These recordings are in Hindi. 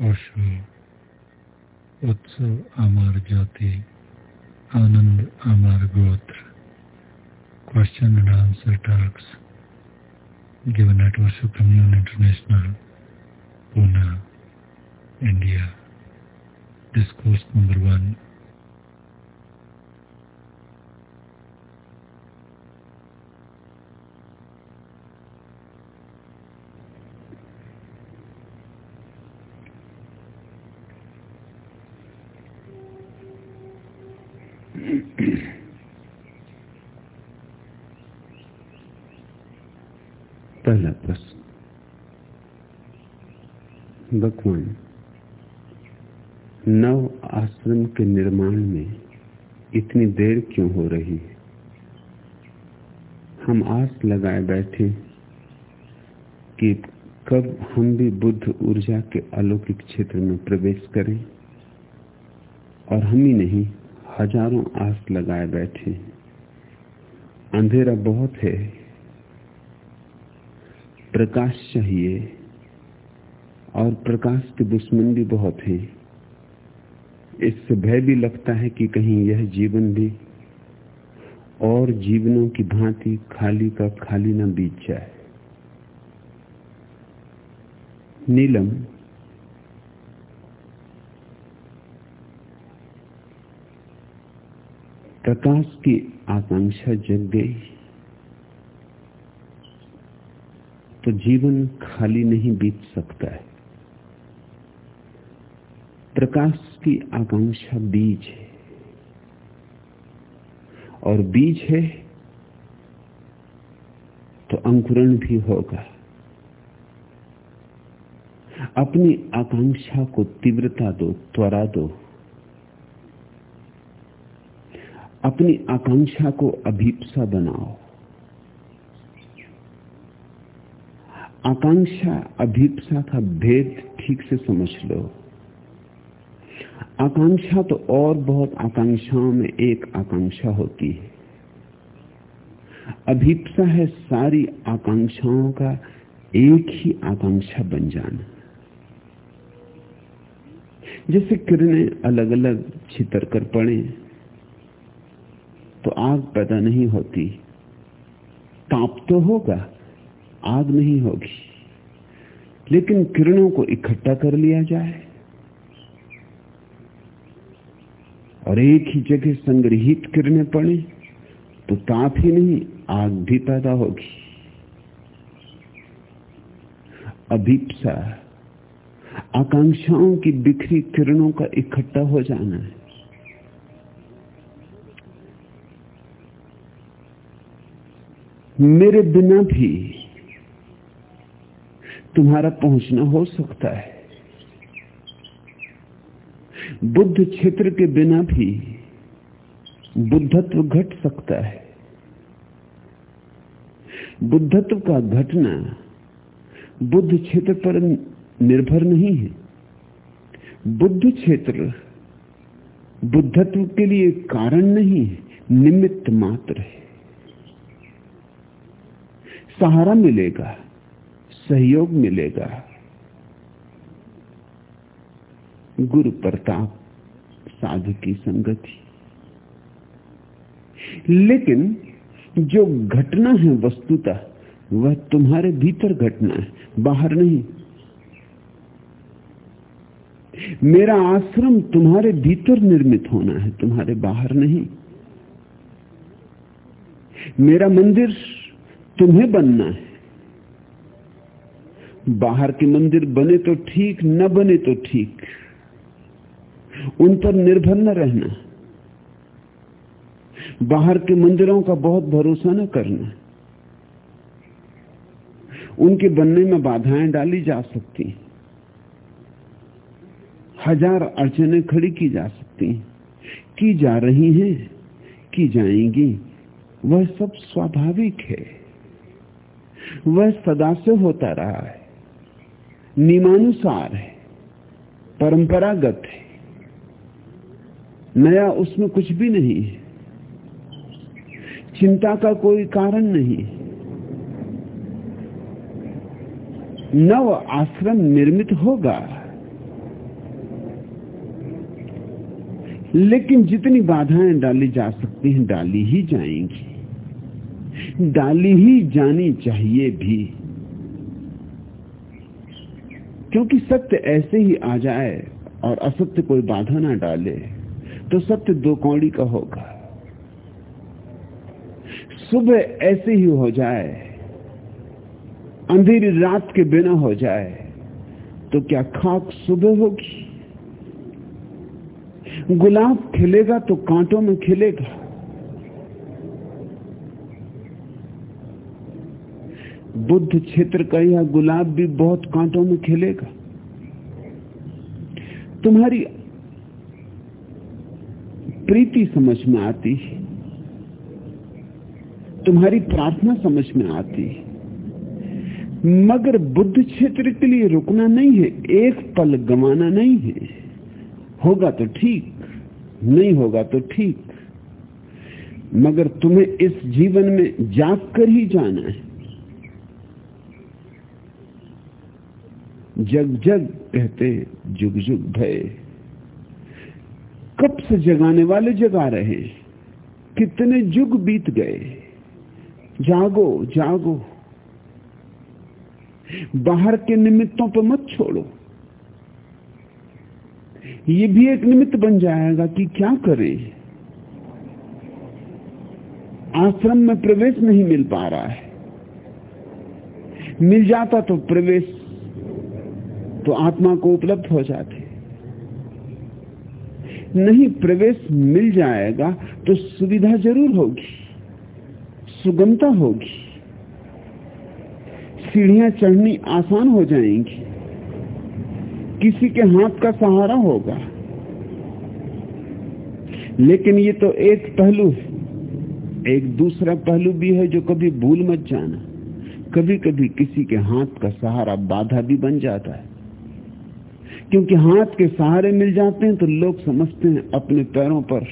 ओशो उत्सव अमर ज्योति आनंद अमर गोत्र question and answer talks given at Osho Commune International, Pune, India. Discourse number one. पहला प्रश्न नव आश्रम के निर्माण में इतनी देर क्यों हो रही है? हम आस लगाए बैठे कि कब हम भी बुद्ध ऊर्जा के अलौकिक क्षेत्र में प्रवेश करें और हम ही नहीं, हज़ारों आस लगाए बैठे। अंधेरा बहुत है, प्रकाश चाहिए। और प्रकाश के दुश्मन भी बहुत हैं। इससे भय भी लगता है कि कहीं यह जीवन भी और जीवनों की भांति खाली का खाली न बीत जाए। नीलम, प्रकाश की आकांक्षा जग गई। तो जीवन खाली नहीं बीत सकता है। प्रकाश की आकांक्षा बीज है। और बीज है तो अंकुरण भी होगा। अपनी आकांक्षा को तीव्रता दो, त्वरा दो। अपनी आकांक्षा को अभीपसा बनाओ। आकांक्षा अभीपसा का भेद ठीक से समझ लो। आकांक्षा तो और बहुत आकांक्षाओं में एक आकांक्षा होती है। अभीपसा है सारी आकांक्षाओं का एक ही आकांक्षा बन जाना। जैसे किरणें अलग अलग छितर कर पड़े तो आग पैदा नहीं होती। ताप तो होगा, आग नहीं होगी। लेकिन किरणों को इकट्ठा कर लिया जाए। और एक ही जगह संग्रहित किरणें पड़े तो ताप ही नहीं, आग भी पैदा होगी। अभीपसा, आकांक्षाओं की बिखरी किरणों का इकट्ठा हो जाना है। मेरे बिना भी तुम्हारा पहुँचना हो सकता है। बुद्ध क्षेत्र के बिना भी बुद्धत्व घट सकता है। बुद्धत्व का घटना बुद्ध क्षेत्र पर निर्भर नहीं है। बुद्ध क्षेत्र बुद्धत्व के लिए कारण नहीं है, निमित्त मात्र है। सहारा मिलेगा, सहयोग मिलेगा गुरु प्रताप साधु की संगति। लेकिन जो घटना है वस्तुतः, वह तुम्हारे भीतर घटना है, बाहर नहीं। मेरा आश्रम तुम्हारे भीतर निर्मित होना है, तुम्हारे बाहर नहीं। मेरा मंदिर तुम्हें बनना है। बाहर के मंदिर बने तो ठीक, न बने तो ठीक। उन पर निर्भर न रहना। बाहर के मंदिरों का बहुत भरोसा न करना। उनके बनने में बाधाएँ डाली जा सकती हज़ार अड़चने खड़ी की जा सकती की जा रही हैं, की जाएँगी, वह सब स्वाभाविक है। वह सदा से होता रहा है। नियमानुसार है। परंपरागत है। नया उसमें कुछ भी नहीं है। चिंता का कोई कारण नहीं नव आश्रम निर्मित होगा। लेकिन जितनी बाधाएँ डाली जा सकती हैं, डाली ही जाएँगी। डाली ही जानी चाहिए भी। क्योंकि सत्य ऐसे ही आ जाए और असत्य कोई बाधा ना डाले। तो सत्य दो कौड़ी का होगा। सुबह ऐसे ही हो जाए, अंधेरी रात के बिना हो जाए तो क्या खाक सुबह होगी? गुलाब खिलेगा तो कांटों में खिलेगा। बुद्ध क्षेत्र का यह गुलाब भी बहुत कांटों में खिलेगा। तुम्हारी प्रीति समझ में आती तुम्हारी प्रार्थना समझ में आती मगर बुद्ध क्षेत्र के लिए रुकना नहीं है, एक पल गंवाना नहीं है। होगा तो ठीक, नहीं होगा तो ठीक। मगर तुम्हें इस जीवन में जाग कर ही जाना है। जग जग कहते जुग जुग भय। कब से जगाने वाले जगा रहे हैं। कितने जुग बीत गए। जागो जागो। बाहर के निमित्तों पर मत छोड़ो। ये भी एक निमित्त बन जाएगा कि क्या करें। आश्रम में प्रवेश नहीं मिल पा रहा है। मिल जाता तो प्रवेश तो आत्मा को उपलब्ध हो जाते। नहीं प्रवेश मिल जाएगा तो सुविधा ज़रूर होगी, सुगमता होगी। सीढ़ियाँ चढ़नी आसान हो जाएँगी, किसी के हाथ का सहारा होगा। लेकिन ये तो एक पहलू है, एक दूसरा पहलू भी है जो कभी भूल मत जाना। कभी कभी किसी के हाथ का सहारा बाधा भी बन जाता है। क्योंकि हाथ के सहारे मिल जाते हैं तो लोग समझते हैं अपने पैरों पर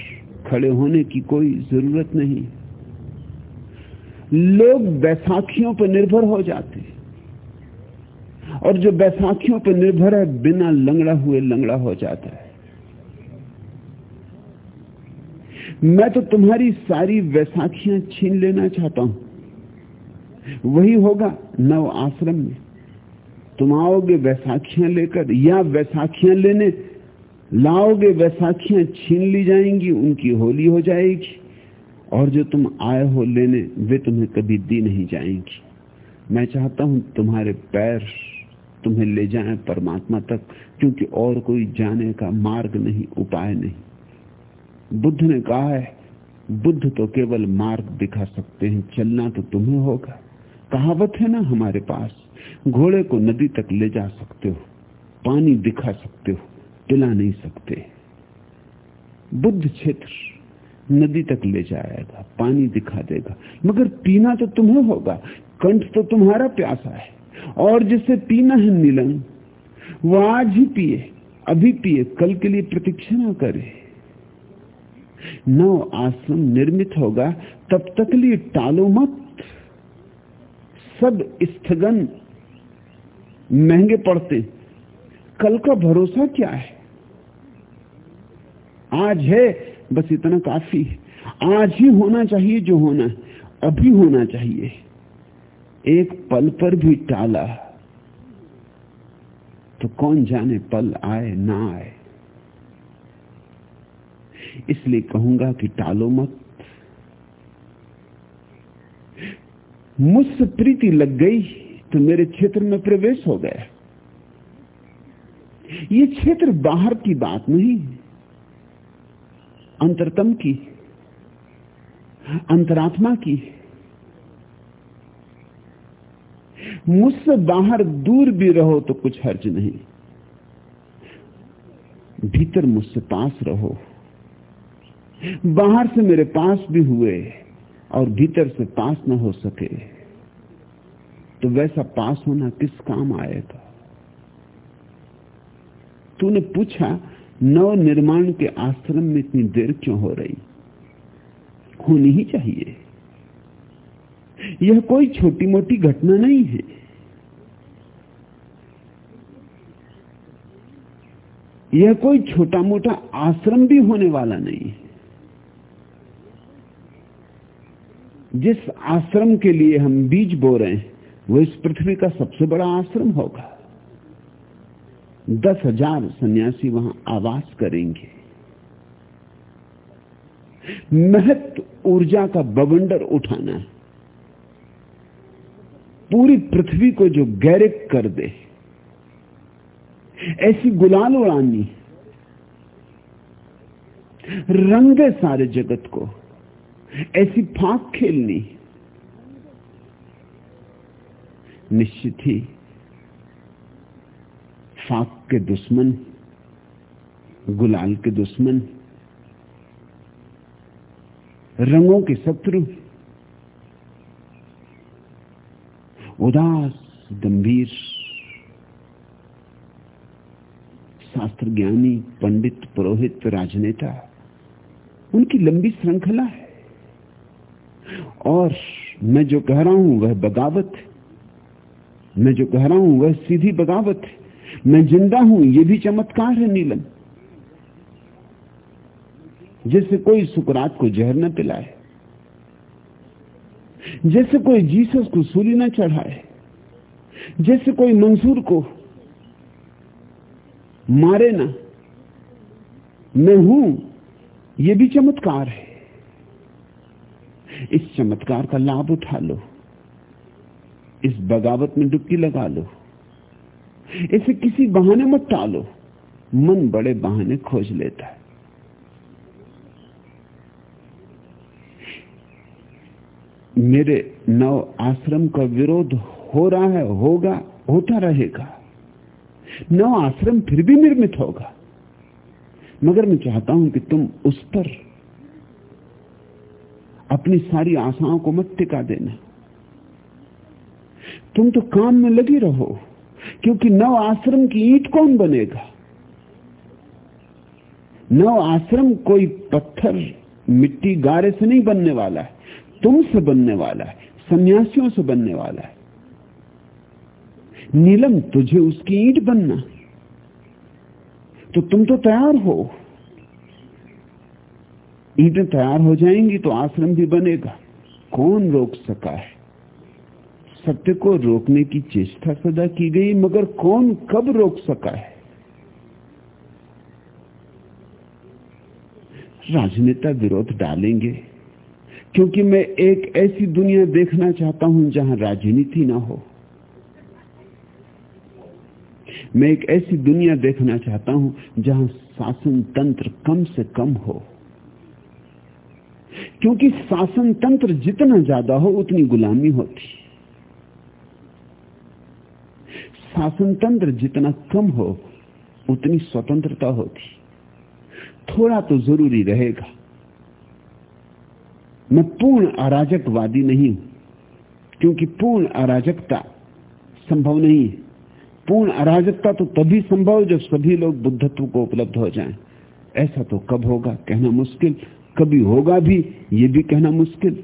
खड़े होने की कोई ज़रूरत नहीं। लोग बैसाखियों पर निर्भर हो जाते हैं। और जो बैसाखियों पर निर्भर है, बिना लंगड़ा हुए लंगड़ा हो जाता है। मैं तो तुम्हारी सारी वैसाखियाँ छीन लेना चाहता हूँ। वही होगा नव आश्रम में। तुम आओगे वैसाखियाँ लेकर या वैसाखियाँ लेने, लाओगे वैसाखियाँ, छीन ली जाएँगी, उनकी होली हो जाएगी। और जो तुम आए हो लेने, वे तुम्हें कभी दी नहीं जाएँगी। मैं चाहता हूँ तुम्हारे पैर तुम्हें ले जाएँ परमात्मा तक, क्योंकि और कोई जाने का मार्ग नहीं, उपाय नहीं। बुद्ध ने कहा है, बुद्ध तो केवल मार्ग दिखा सकते हैं, चलना तो तुम्हें होगा। कहावत है ना हमारे पास घोड़े को नदी तक ले जा सकते हो। पानी दिखा सकते हो, पिला नहीं सकते। बुद्ध क्षेत्र नदी तक ले जाएगा, पानी दिखा देगा। मगर पीना तो तुम्हें होगा, कंठ तो तुम्हारा प्यासा है। और जिसे पीना है नीलम, वो आज ही पिए, अभी पिए, कल के लिए प्रतीक्षा ना करे। नव आश्रम निर्मित होगा, तब तक लिए टालो मत। सब स्थगन महँगे पड़ते। कल का भरोसा क्या है? आज है, बस इतना काफ़ी आज ही होना चाहिए जो होना अभी होना चाहिए। एक पल पर भी टाला। तो कौन जाने पल आए, ना आए? इसलिए कहूँगा कि टालो मत। मुझसे प्रीति लग गई। तो मेरे क्षेत्र में प्रवेश हो गया। ये क्षेत्र बाहर की बात नहीं, अंतरतम की, अंतरात्मा की। मुझसे बाहर दूर भी रहो तो कुछ हर्ज नहीं। भीतर मुझसे पास रहो। बाहर से मेरे पास भी हुए और भीतर से पास न हो सके। तो वैसा पास होना किस काम आएगा? तूने पूछा नव निर्माण के आश्रम में इतनी देर क्यों हो रही? होनी ही चाहिए। यह कोई छोटी मोटी घटना नहीं है। यह कोई छोटा मोटा आश्रम भी होने वाला नहीं है। जिस आश्रम के लिए हम बीज बो रहे हैं वो इस पृथ्वी का सबसे बड़ा आश्रम होगा। दस हज़ार सन्यासी वहाँ आवास करेंगे। महत्व ऊर्जा का बवंडर उठाना पूरी पृथ्वी को जो गैरिक कर दे, ऐसी गुलाल उड़ानी रंगे सारे जगत को, ऐसी फाक खेलनी निश्चित ही फाक के दुश्मन, गुलाल के दुश्मन, रंगों के शत्रु, उदास, गंभीर शास्त्र ज्ञानी पंडित, पुरोहित, राजनेता, उनकी लंबी श्रृंखला है। और मैं जो कह रहा हूँ वह बगावत है। मैं जो कह रहा हूँ, वह सीधी बगावत है। मैं ज़िंदा हूँ यह भी चमत्कार है नीलम। जैसे कोई सुकरात को जहर न पिलाए, जैसे कोई जीसस को सूली न चढ़ाए, जैसे कोई मंसूर को मारे ना, मैं हूँ यह भी चमत्कार है। इस चमत्कार का लाभ उठा लो। इस बगावत में डुबकी लगा लो। इसे किसी बहाने मत टालो। मन बड़े बहाने खोज लेता है। मेरे नव आश्रम का विरोध हो रहा है, होगा, होता रहेगा। नव आश्रम फिर भी निर्मित होगा। मगर मैं चाहता हूँ कि तुम उस पर अपनी सारी आशाओं को मत टिका देना। तुम तो काम में लगी रहो, क्योंकि नव आश्रम की ईट कौन बनेगा? नव आश्रम कोई पत्थर, मिट्टी गारे से नहीं बनने वाला है तुमसे बनने वाला है, सन्यासियों से बनने वाला है। नीलम, तुझे उसकी ईट बनना। तो तुम तो तैयार हो। ईटें तैयार हो जाएँगी तो आश्रम भी बनेगा। कौन रोक सका है? सत्य को रोकने की चेष्टा सदा की गई, मगर कौन कब रोक सका है? राजनेता विरोध डालेंगे, क्योंकि मैं एक ऐसी दुनिया देखना चाहता हूँ जहाँ राजनीति ना हो। मैं एक ऐसी दुनिया देखना चाहता हूँ जहाँ शासन तंत्र कम से कम हो। क्योंकि शासन तंत्र जितना ज़्यादा हो, उतनी गुलामी होती। शासन तंत्र जितना कम हो, उतनी स्वतंत्रता होती। थोड़ा तो ज़रूरी रहेगा। मैं पूर्ण अराजकवादी नहीं हूँ, क्योंकि पूर्ण अराजकता संभव नहीं है। पूर्ण अराजकता तो तभी संभव जब सभी लोग बुद्धत्व को उपलब्ध हो जाएँ। ऐसा तो कब होगा, कहना मुश्किल। कभी होगा भी, ये भी कहना मुश्किल।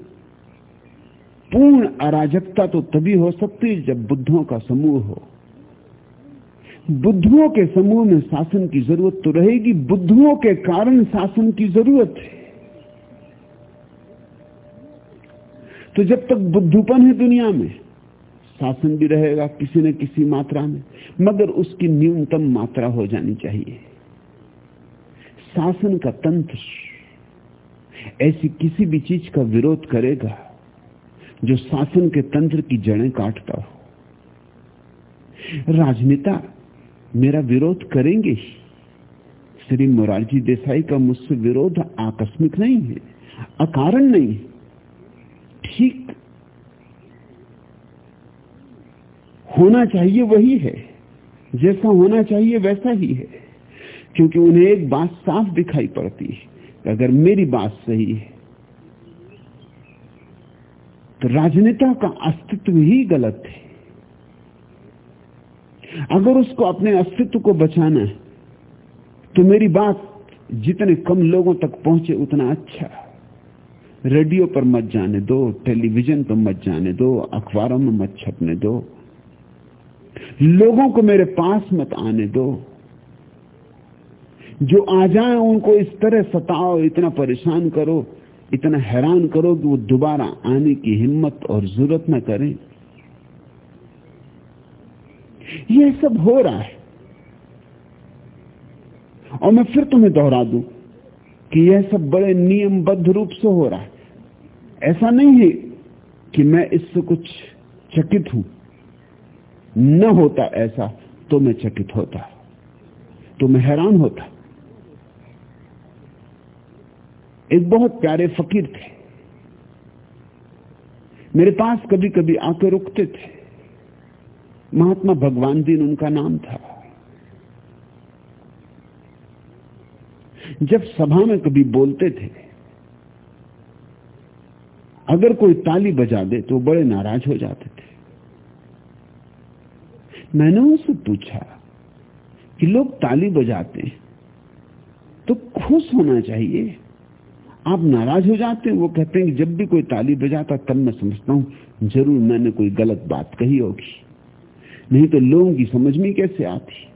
पूर्ण अराजकता तो तभी हो सकती है जब बुद्धों का समूह हो। बुद्धुओं के समूह में शासन की ज़रूरत तो रहेगी बुद्धुओं के कारण शासन की ज़रूरत है। तो जब तक बुद्धूपन है दुनिया में, शासन भी रहेगा किसी न किसी मात्रा में, मगर उसकी न्यूनतम मात्रा हो जानी चाहिए। शासन का तंत्र ऐसी किसी भी चीज़ का विरोध करेगा जो शासन के तंत्र की जड़ें काटता हो। राजनेता मेरा विरोध करेंगे ही। श्री मोरारजी देसाई का मुझसे विरोध आकस्मिक नहीं है, अकारण नहीं ठीक होना चाहिए वही है, जैसा होना चाहिए वैसा ही है, क्योंकि उन्हें एक बात साफ़ दिखाई पड़ती है अगर मेरी बात सही है तो राजनेता का अस्तित्व ही गलत है। अगर उसको अपने अस्तित्व को बचाना है तो मेरी बात जितने कम लोगों तक पहुँचे उतना अच्छा रेडियो पर मत जाने दो, टेलीविज़न पर मत जाने दो, अखबारों में मत छपने दो। लोगों को मेरे पास मत आने दो। जो आ जाए उनको इस तरह सताओ, इतना परेशान करो, इतना हैरान करो कि वो दोबारा आने की हिम्मत और ज़रूरत न करें। यह सब हो रहा है। और मैं फिर तुम्हें दोहरा दूँ कि यह सब बड़े नियमबद्ध रूप से हो रहा है। ऐसा नहीं है कि मैं इससे कुछ चकित हूँ। न होता ऐसा तो मैं चकित होता। तो मैं हैरान होता। एक बहुत प्यारे फकीर थे। मेरे पास कभी कभी आके रुकते थे। महात्मा भगवान दीन उनका नाम था। जब सभा में कभी बोलते थे, अगर कोई ताली बजा दे तो बड़े नाराज़ हो जाते थे। मैंने उनसे पूछा कि लोग ताली बजाते तो खुश होना चाहिए। आप नाराज़ हो जाते हैं, वो कहते हैं कि जब भी कोई ताली बजाता तब मैं समझता हूँ, ज़रूर मैंने कोई गलत बात कही होगी। नहीं तो लोगों की समझ में कैसे आती?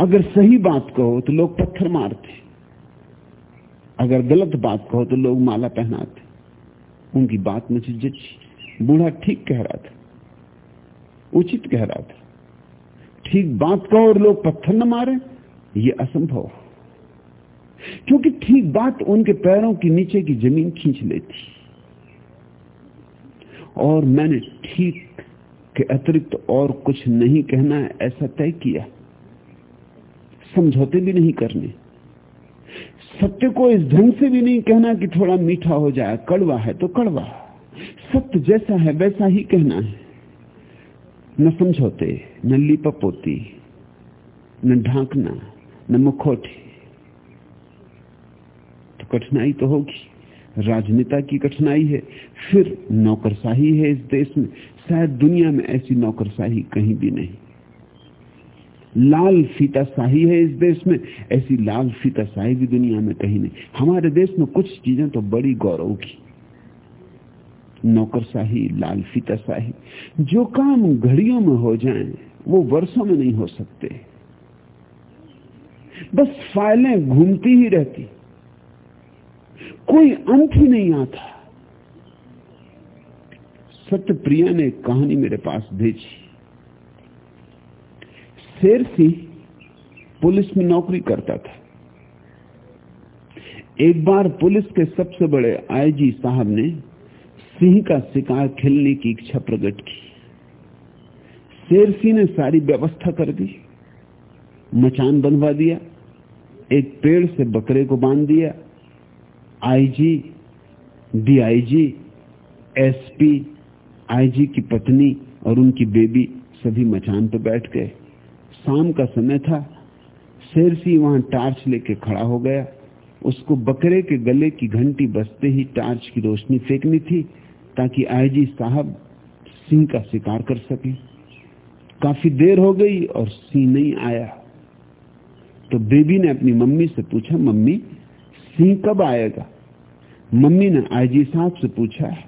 अगर सही बात कहो तो लोग पत्थर मारते। अगर गलत बात कहो तो लोग माला पहनाते। उनकी बात मुझे जची बूढ़ा ठीक कह रहा था, उचित कह रहा था। ठीक बात कहो और लोग पत्थर न मारे, ये असंभव क्योंकि ठीक बात उनके पैरों के नीचे की ज़मीन खींच लेती। और मैंने ठीक के अतिरिक्त और कुछ नहीं कहना है, ऐसा तय किया। समझौते भी नहीं करने। सत्य को इस ढंग से भी नहीं कहना कि थोड़ा मीठा हो जाए, कड़वा है तो कड़वा। सत्य जैसा है वैसा ही कहना है। न समझौते, न लिपपोती, न ढांकना, न मुखोटी। तो कठिनाई तो होगी। राजनेता की कठिनाई है, फिर नौकरशाही है इस देश में। शायद दुनिया में ऐसी नौकरशाही कहीं भी नहीं। लाल फीता शाही है इस देश में, ऐसी लाल फीता शाही भी दुनिया में कहीं नहीं। हमारे देश में कुछ चीज़ें तो बड़ी गौरव की। नौकरशाही, लाल फीता शाही जो काम घड़ियों में हो जाएँ, वो वर्षों में नहीं हो सकते। बस फाइलें घूमती ही रहती। कोई अंत ही नहीं आता। सत्यप्रिया ने कहानी मेरे पास भेजी। शेर सिंह पुलिस में नौकरी करता था। एक बार पुलिस के सबसे बड़े आईजी साहब ने सिंह का शिकार खेलने की इच्छा प्रकट की। शेर सिंह ने सारी व्यवस्था कर दी, मचान बनवा दिया, एक पेड़ से बकरे को बाँध दिया आईजी, डीआईजी, एसपी, आईजी की पत्नी और उनकी बेबी सभी मचान पर बैठ गए। शाम का समय था। शेर सिंह वहाँ टार्च लेके खड़ा हो गया। उसको बकरे के गले की घंटी बजते ही टार्च की रोशनी फेंकनी थी ताकि आईजी साहब सिंह का शिकार कर सके। काफ़ी देर हो गई और सिंह नहीं आया। तो बेबी ने अपनी मम्मी से पूछा, मम्मी सिंह कब आएगा? मम्मी ने आईजी साहब से पूछा है।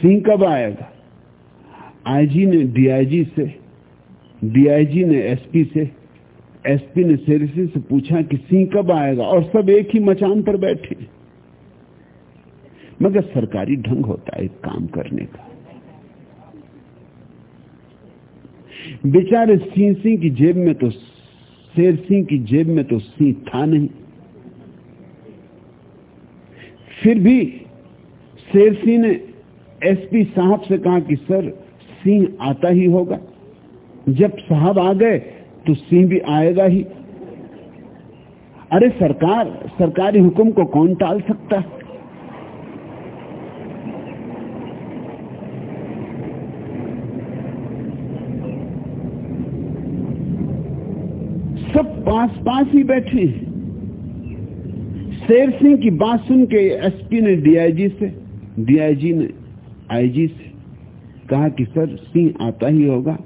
सिंह कब आएगा? आईजी ने डीआईजी से, डीआईजी ने एसपी से, एसपी ने सेरिसी से पूछा कि सिंह कब आएगा और सब एक ही मचान पर बैठे। मगर सरकारी ढंग होता है काम करने का। बेचारे सिंह सिंह की जेब में तो शेर सिंह की जेब में तो सिंह था नहीं। फिर भी शेर सिंह ने एसपी साहब से कहा कि सर, सिंह आता ही होगा। जब साहब आ गए तो सिंह भी आएगा ही। अरे सरकार, सरकारी हुक्म को कौन टाल सकता? है सब पास पास ही बैठे हैं। शेर सिंह की बात सुन के एसपी ने डीआईजी से डीआईजी ने आईजी से कहा कि सर, सिंह आता ही होगा।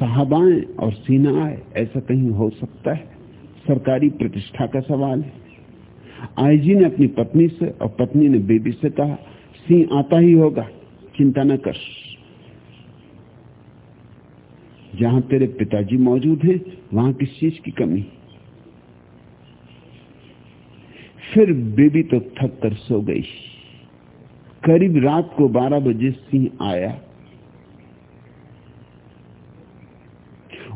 साहबाएँ और सीना आए, ऐसा कहीं हो सकता है? सरकारी प्रतिष्ठा का सवाल है। आईजी ने अपनी पत्नी से और पत्नी ने बेबी से कहा, सिंह आता ही होगा, चिंता न कर। जहाँ तेरे पिताजी मौजूद हैं, वहाँ किस चीज़ की कमी? फिर बेबी तो थक कर सो गई। करीब रात को 12 बजे सिंह आया।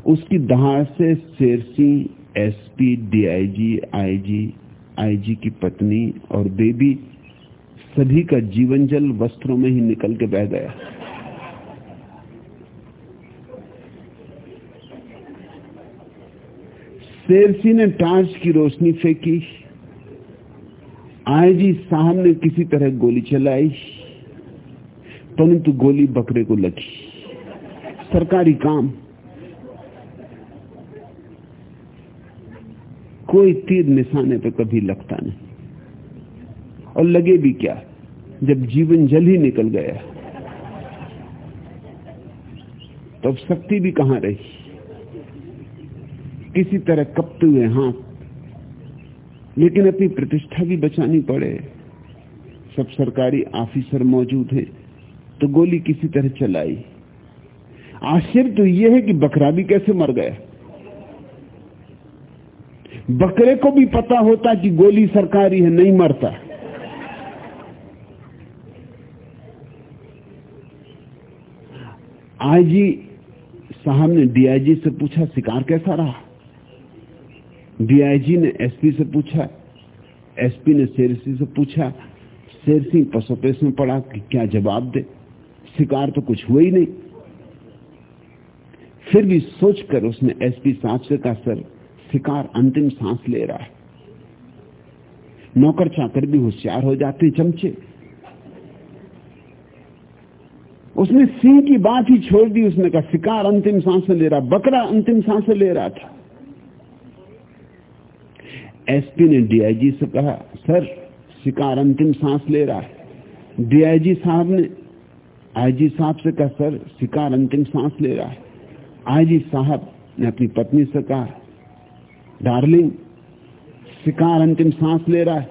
उसकी दहाड़ से Sher Singh, SP, DIG, IG IG की पत्नी और बेबी सभी का जीवन जल वस्त्रों में ही निकल के बह गया। शेरसी ने टार्च की रोशनी फेंकी। आईजी साहब ने किसी तरह गोली चलाई, परंतु गोली बकरे को लगी। सरकारी काम। कोई तीर निशाने पे कभी लगता नहीं। और लगे भी क्या, जब जीवन जल ही निकल गया तो अब शक्ति भी कहाँ रही? किसी तरह कपते हुए हाथ लेकिन अपनी प्रतिष्ठा भी बचानी पड़े। सब सरकारी ऑफिसर मौजूद हैं तो गोली किसी तरह चलाई। आश्चर्य तो यह है कि बकरा भी कैसे मर गया। बकरे को भी पता होता कि गोली सरकारी है, नहीं मरता। आईजी साहब ने डीआईजी से पूछा, शिकार कैसा रहा? डीआईजी ने एसपी से पूछा एसपी ने शेरसी से पूछा, शेर सिंह पसोपेश में पड़ा कि क्या जवाब दे? शिकार तो कुछ हुआ ही नहीं। फिर भी सोचकर उसने एसपी साहब से कहा सर, शिकार अंतिम सांस ले रहा है। नौकर चाकर भी होशियार हो जाते चमचे। उसने सिंह की बात ही छोड़ दी, उसने कहा, शिकार अंतिम सांस ले रहा, बकरा अंतिम सांस ले रहा था। एसपी ने डीआईजी से कहा, सर, शिकार अंतिम सांस ले रहा है। डीआईजी साहब ने आईजी साहब से कहा, सर, शिकार अंतिम सांस ले रहा है। आईजी साहब ने अपनी पत्नी से कहा डार्लिंग शिकार अंतिम सांस ले रहा है।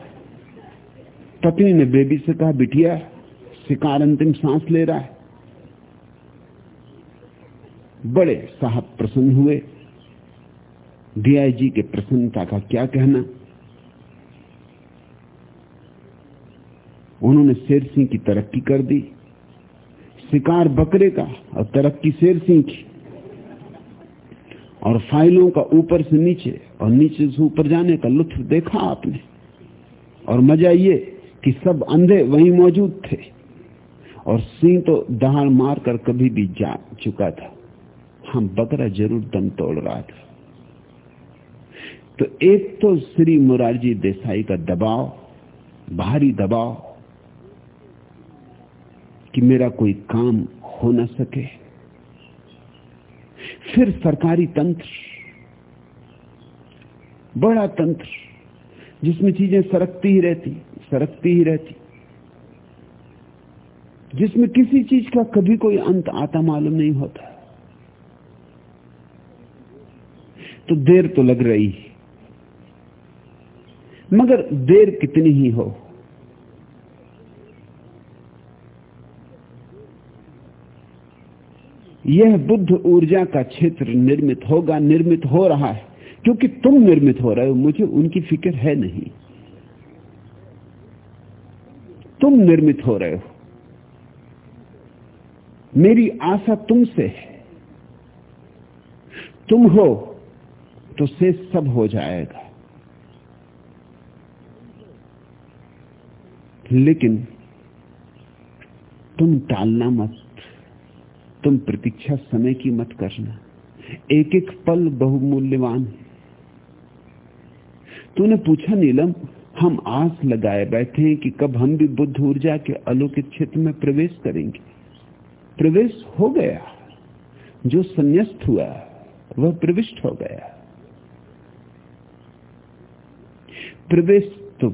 पत्नी ने बेबी से कहा, बिटिया, शिकार अंतिम सांस ले रहा है। बड़े साहब प्रसन्न हुए। डीआईजी के प्रसन्नता का क्या कहना? उन्होंने शेर सिंह की तरक्की कर दी। शिकार बकरे का और तरक्की शेर सिंह की। और फाइलों का ऊपर से नीचे और नीचे से ऊपर जाने का लुत्फ देखा आपने। और मज़ा ये कि सब अंधे वहीं मौजूद थे। और सिंह तो दहाड़ मार कर कभी भी जा चुका था। हम बकरा ज़रूर दम तोड़ रहा था। तो एक तो श्री मुरारजी देसाई का दबाव भारी दबाव, कि मेरा कोई काम हो न सके। फिर सरकारी तंत्र, बड़ा तंत्र, जिसमें चीज़ें सरकती ही रहती, सरकती ही रहती। जिसमें किसी चीज़ का कभी कोई अंत आता मालूम नहीं होता। तो देर तो लग रही। मगर देर कितनी ही हो। यह बुद्ध ऊर्जा का क्षेत्र निर्मित होगा, निर्मित हो रहा है। क्योंकि तुम निर्मित हो रहे हो, मुझे उनकी फ़िक्र है नहीं। तुम निर्मित हो रहे हो। मेरी आशा तुमसे है। तुम हो तो से सब हो जाएगा। लेकिन तुम टालना मत। तुम प्रतीक्षा समय की मत करना। एक एक पल बहुमूल्यवान। है तूने पूछा, नीलम, हम आस लगाए बैठे हैं कि कब हम भी बुद्ध ऊर्जा के अलौकिक क्षेत्र में प्रवेश करेंगे। प्रवेश हो गया। जो संन्यास्त हुआ, वह प्रविष्ट हो गया। प्रवेश तो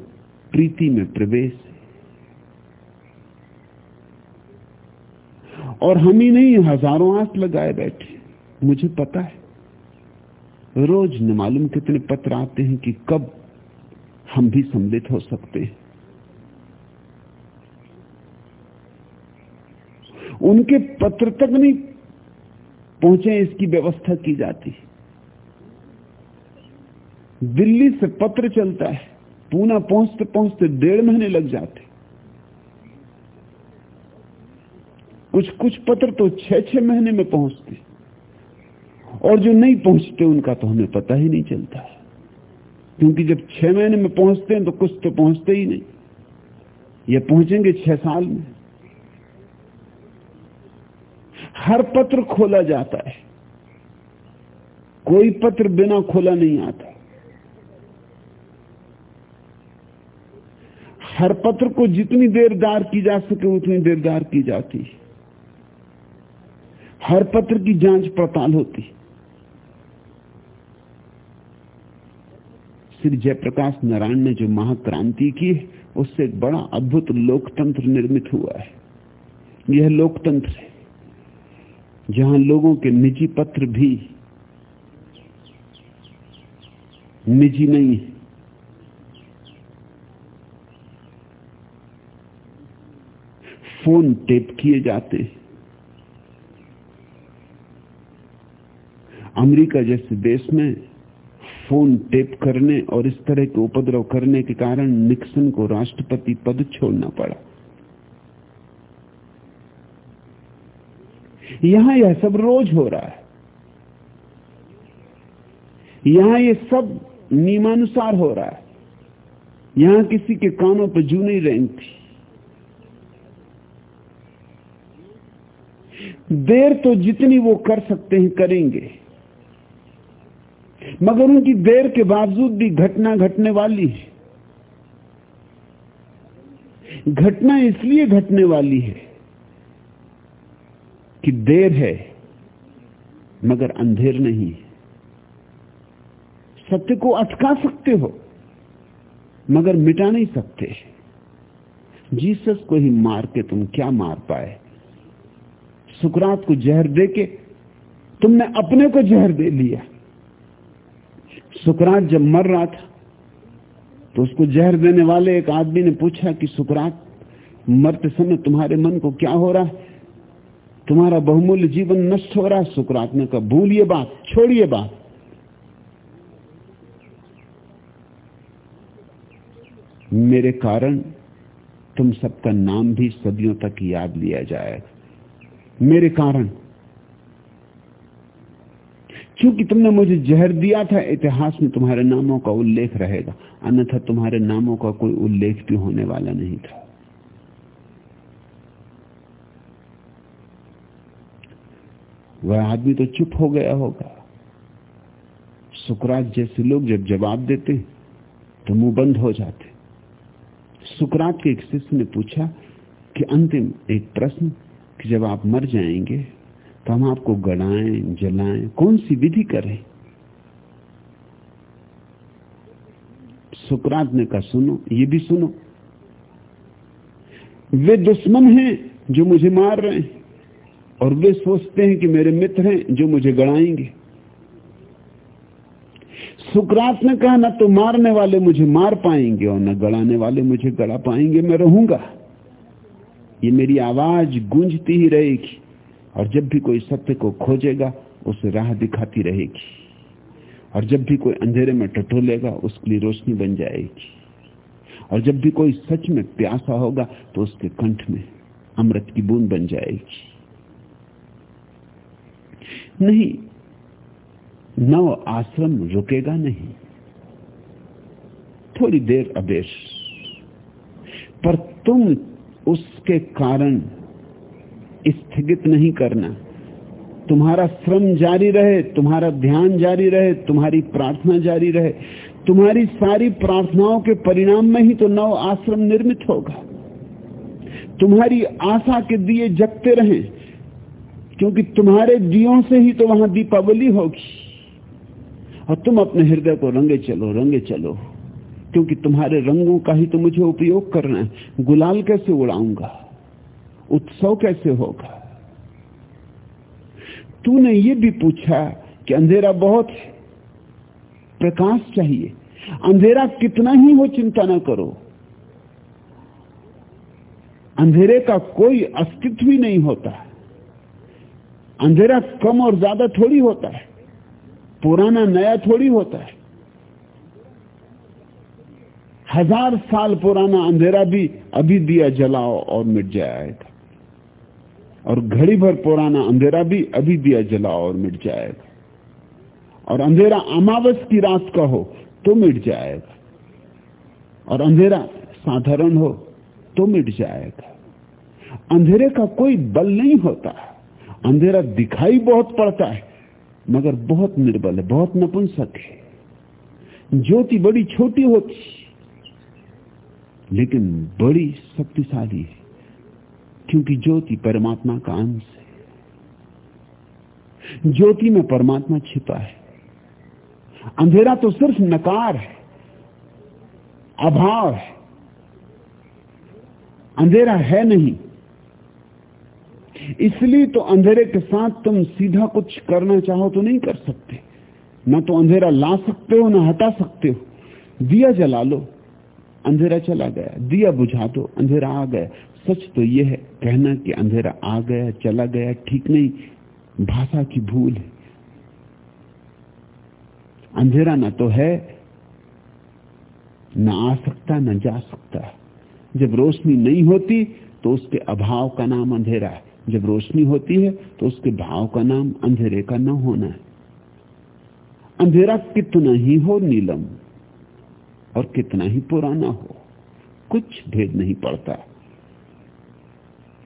प्रीति में प्रवेश और हम ही नहीं, हज़ारों आँख लगाए बैठे। मुझे पता है। रोज न मालूम कितने पत्र आते हैं कि कब हम भी सम्मिलित हो सकते हैं। उनके पत्र तक नहीं पहुँचे, इसकी व्यवस्था की जाती दिल्ली से पत्र चलता है, पूना पहुँचते पहुँचते डेढ़ महीने लग जाते कुछ कुछ पत्र तो छह छह महीने में पहुँचते और जो नहीं पहुँचते उनका तो हमें पता ही नहीं चलता क्योंकि जब छह महीने में पहुँचते हैं तो कुछ तो पहुँचते ही नहीं। ये पहुँचेंगे छह साल में। हर पत्र खोला जाता है। कोई पत्र बिना खोला नहीं आता। हर पत्र को जितनी देर दार की जा सके उतनी देर दार की जाती है। हर पत्र की जाँच पड़ताल होती श्री जयप्रकाश नारायण ने जो महाक्रांति की उससे एक बड़ा अद्भुत लोकतंत्र निर्मित हुआ है। यह लोकतंत्र है, जहाँ लोगों के निजी पत्र भी निजी नहीं है। फ़ोन टेप किए जाते हैं। अमेरिका जैसे देश में फ़ोन टेप करने और इस तरह के उपद्रव करने के कारण निक्सन को राष्ट्रपति पद छोड़ना पड़ा। यहाँ यह सब रोज हो रहा है। यहाँ ये सब नियमानुसार हो रहा है। यहाँ किसी के कानों पर जू नहीं रेंगती देर तो जितनी वो कर सकते हैं करेंगे। मगर उनकी देर के बावजूद भी घटना घटने वाली है। घटना इसलिए घटने वाली है कि देर है, मगर अंधेर नहीं है। सत्य को अटका सकते हो, मगर मिटा नहीं सकते। जीसस को ही मार के तुम क्या मार पाए? सुकरात को जहर देके तुमने अपने को जहर दे लिया। सुकरात जब मर रहा था तो उसको जहर देने वाले एक आदमी ने पूछा कि सुकरात, मरते समय तुम्हारे मन को क्या हो रहा है? तुम्हारा बहुमूल्य जीवन नष्ट हो रहा है? सुकरात ने कहा भूलिए बात छोड़िए बात। मेरे कारण तुम सबका नाम भी सदियों तक याद लिया जाएगा। मेरे कारण क्योंकि तुमने मुझे जहर दिया था, इतिहास में तुम्हारे नामों का उल्लेख रहेगा। अन्यथा तुम्हारे नामों का कोई उल्लेख भी होने वाला नहीं था। वह आदमी तो चुप हो गया होगा। सुकरात जैसे लोग जब जवाब देते तो मुँह बंद हो जाते। सुकरात के एक शिष्य ने पूछा कि अंतिम एक प्रश्न कि जब आप मर जाएँगे तो हम आपको गड़ाएँ जलाएँ। कौन सी विधि करें? सुकरात ने कहा सुनो, ये भी सुनो। वे दुश्मन हैं जो मुझे मार रहे हैं, और वे सोचते हैं कि मेरे मित्र हैं जो मुझे गड़ाएँगे सुकरात ने कहा ना तो मारने वाले मुझे मार पाएँगे, और ना गड़ाने वाले मुझे गड़ा पाएँगे, मैं रहूँगा। ये मेरी आवाज़ गूंजती ही रहेगी। और जब भी कोई सत्य को खोजेगा, उसे राह दिखाती रहेगी। और जब भी कोई अंधेरे में टटोलेगा, उसके लिए रोशनी बन जाएगी। और जब भी कोई सच में प्यासा होगा तो उसके कंठ में अमृत की बूंद बन जाएगी। नहीं, नव आश्रम रुकेगा नहीं। थोड़ी देर अबेश पर तुम उसके कारण स्थगित नहीं करना। तुम्हारा श्रम जारी रहे, तुम्हारा ध्यान जारी रहे, तुम्हारी प्रार्थना जारी रहे। तुम्हारी सारी प्रार्थनाओं के परिणाम में ही तो नव आश्रम निर्मित होगा। तुम्हारी आशा के दिए जगते रहे, क्योंकि तुम्हारे दियों से ही तो वहाँ दीपावली होगी। और तुम अपने हृदय को रंगे चलो रंगे चलो, क्योंकि तुम्हारे रंगों का ही तो मुझे उपयोग करना है। गुलाल कैसे उड़ाऊँगा? उत्सव कैसे होगा? तूने ये भी पूछा कि अंधेरा बहुत है, प्रकाश चाहिए। अंधेरा कितना ही हो, चिंता ना करो। अंधेरे का कोई अस्तित्व ही नहीं होता। अंधेरा कम और ज़्यादा थोड़ी होता है, पुराना नया थोड़ी होता है। हज़ार साल पुराना अंधेरा भी अभी दिया जलाओ और मिट जाएगा। और घड़ी भर पुराना अंधेरा भी अभी दिया जला और मिट जाएगा और अंधेरा अमावस की रात का हो तो मिट जाएगा और अंधेरा साधारण हो तो मिट जाएगा अंधेरे का कोई बल नहीं होता। अंधेरा दिखाई बहुत पड़ता है, मगर बहुत निर्बल है, बहुत नपुंसक है। ज्योति बड़ी छोटी होती, लेकिन बड़ी शक्तिशाली है। क्योंकि ज्योति परमात्मा का अंश है। ज्योति में परमात्मा छिपा है। अंधेरा तो सिर्फ़ नकार है, अभाव है। अंधेरा है नहीं। इसलिए तो अंधेरे के साथ तुम सीधा कुछ करना चाहो तो नहीं कर सकते। ना तो अंधेरा ला सकते हो, ना हटा सकते हो। दिया जला लो, अंधेरा चला गया। दिया बुझा दो, अंधेरा आ गया। सच तो यह है, कहना कि अंधेरा आ गया, चला गया, ठीक नहीं, भाषा की भूल है। अंधेरा ना तो है, ना आ सकता, न जा सकता। जब रोशनी नहीं होती तो उसके अभाव का नाम अंधेरा है। जब रोशनी होती है तो उसके भाव का नाम अंधेरे का न होना है। अंधेरा कितना ही हो नीलम, और कितना ही पुराना हो, कुछ भेद नहीं पड़ता।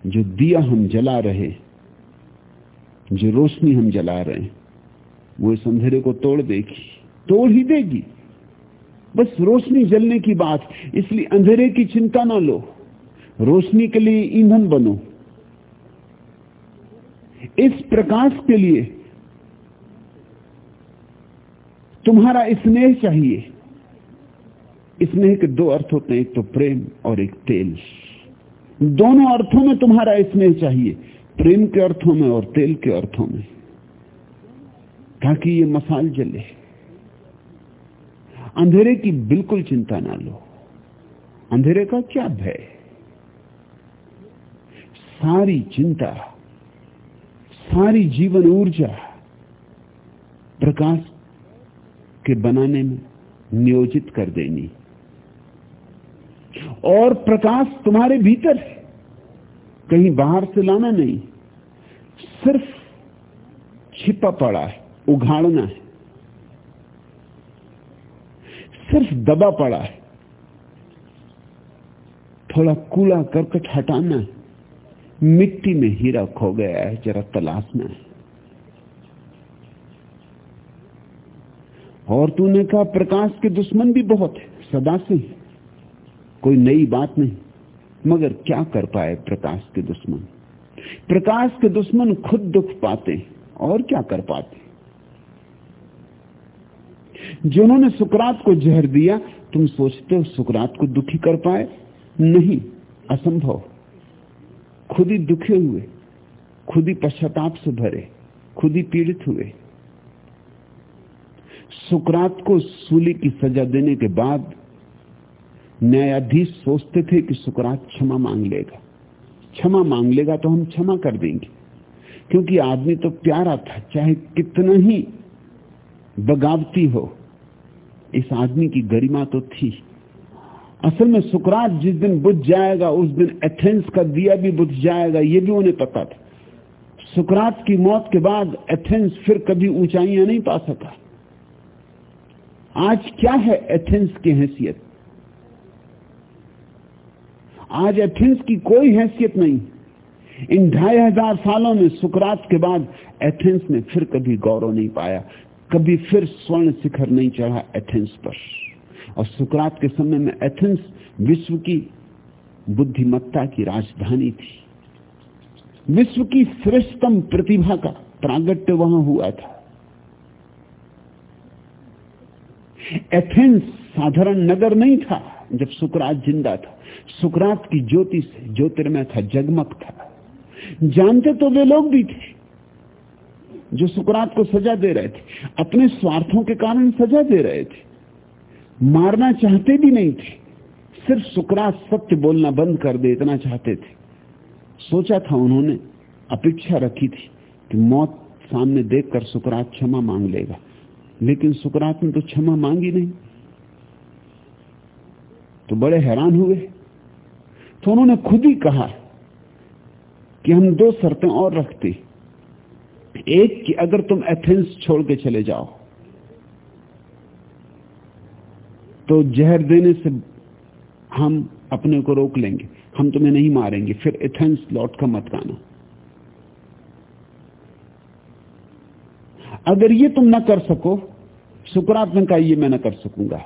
जो दिया हम जला रहे जो रोशनी हम जला रहे वो इस अंधेरे को तोड़ देगी, तोड़ ही देगी। बस रोशनी जलने की बात, इसलिए अंधेरे की चिंता ना लो। रोशनी के लिए ईंधन बनो। इस प्रकाश के लिए तुम्हारा स्नेह चाहिए। स्नेह के दो अर्थ होते हैं, एक तो प्रेम और एक तेल। दोनों अर्थों में तुम्हारा स्नेह चाहिए। प्रेम के अर्थों में और तेल के अर्थों में। ताकि ये मसाल जले। अंधेरे की बिल्कुल चिंता ना लो। अंधेरे का क्या भय? सारी चिंता, सारी जीवन ऊर्जा प्रकाश के बनाने में नियोजित कर देनी। और प्रकाश तुम्हारे भीतर है। कहीं बाहर से लाना नहीं। सिर्फ़ छिपा पड़ा है, उघाड़ना है। सिर्फ़ दबा पड़ा है। थोड़ा कूड़ा करकट हटाना है। मिट्टी में हीरा खो गया है, जरा तलाशना है। और तूने कहा प्रकाश के दुश्मन भी बहुत है सदा से कोई नई बात नहीं। मगर क्या कर पाए प्रकाश के दुश्मन? प्रकाश के दुश्मन खुद दुख पाते और क्या कर पाते जिन्होंने सुकरात को जहर दिया, तुम सोचते हो सुकरात को दुखी कर पाए? नहीं, असंभव। खुद ही दुखे हुए, खुद ही पश्चाताप से भरे, खुद ही पीड़ित हुए। सुकरात को सूली की सजा देने के बाद न्यायाधीश सोचते थे कि सुकरात क्षमा मांग लेगा। क्षमा मांग लेगा तो हम क्षमा कर देंगे। क्योंकि आदमी तो प्यारा था, चाहे कितना ही बगावती हो, इस आदमी की गरिमा तो थी। असल में सुकरात जिस दिन बुझ जाएगा, उस दिन एथेंस का दिया भी बुझ जाएगा, ये भी उन्हें पता था। सुकरात की मौत के बाद एथेंस फिर कभी ऊंचाइयाँ नहीं पा सका। आज क्या है एथेंस की हैसियत? आज एथेंस की कोई हैसियत नहीं। इन ढाई हज़ार सालों में सुकरात के बाद एथेंस ने फिर कभी गौरव नहीं पाया, कभी फिर स्वर्ण शिखर नहीं चढ़ा एथेंस पर। और सुकरात के समय में एथेंस विश्व की बुद्धिमत्ता की राजधानी थी। विश्व की श्रेष्ठतम प्रतिभा का प्रागट्य वहाँ हुआ था। एथेंस साधारण नगर नहीं था जब सुकरात ज़िंदा था। सुकरात की ज्योति से ज्योतिर्मय था, जगमग था। जानते तो वे लोग भी थे, जो सुकरात को सजा दे रहे थे, अपने स्वार्थों के कारण सजा दे रहे थे। मारना चाहते भी नहीं थे, सिर्फ़ सुकरात सत्य बोलना बंद कर दे इतना चाहते थे। सोचा था उन्होंने, अपेक्षा रखी थी कि मौत सामने देखकर सुकरात क्षमा मांग लेगा, लेकिन सुकरात ने तो क्षमा मांगी नहीं। तो बड़े हैरान हुए। तो उन्होंने खुद ही कहा कि हम दो शर्तें और रखते। एक कि अगर तुम एथेंस छोड़ के चले जाओ तो जहर देने से हम अपने को रोक लेंगे। हम तुम्हें नहीं मारेंगे। फिर एथेंस लौट कर मत गाना अगर ये तुम न कर सको सुकरात ने कहा ये मैं न कर सकूँगा।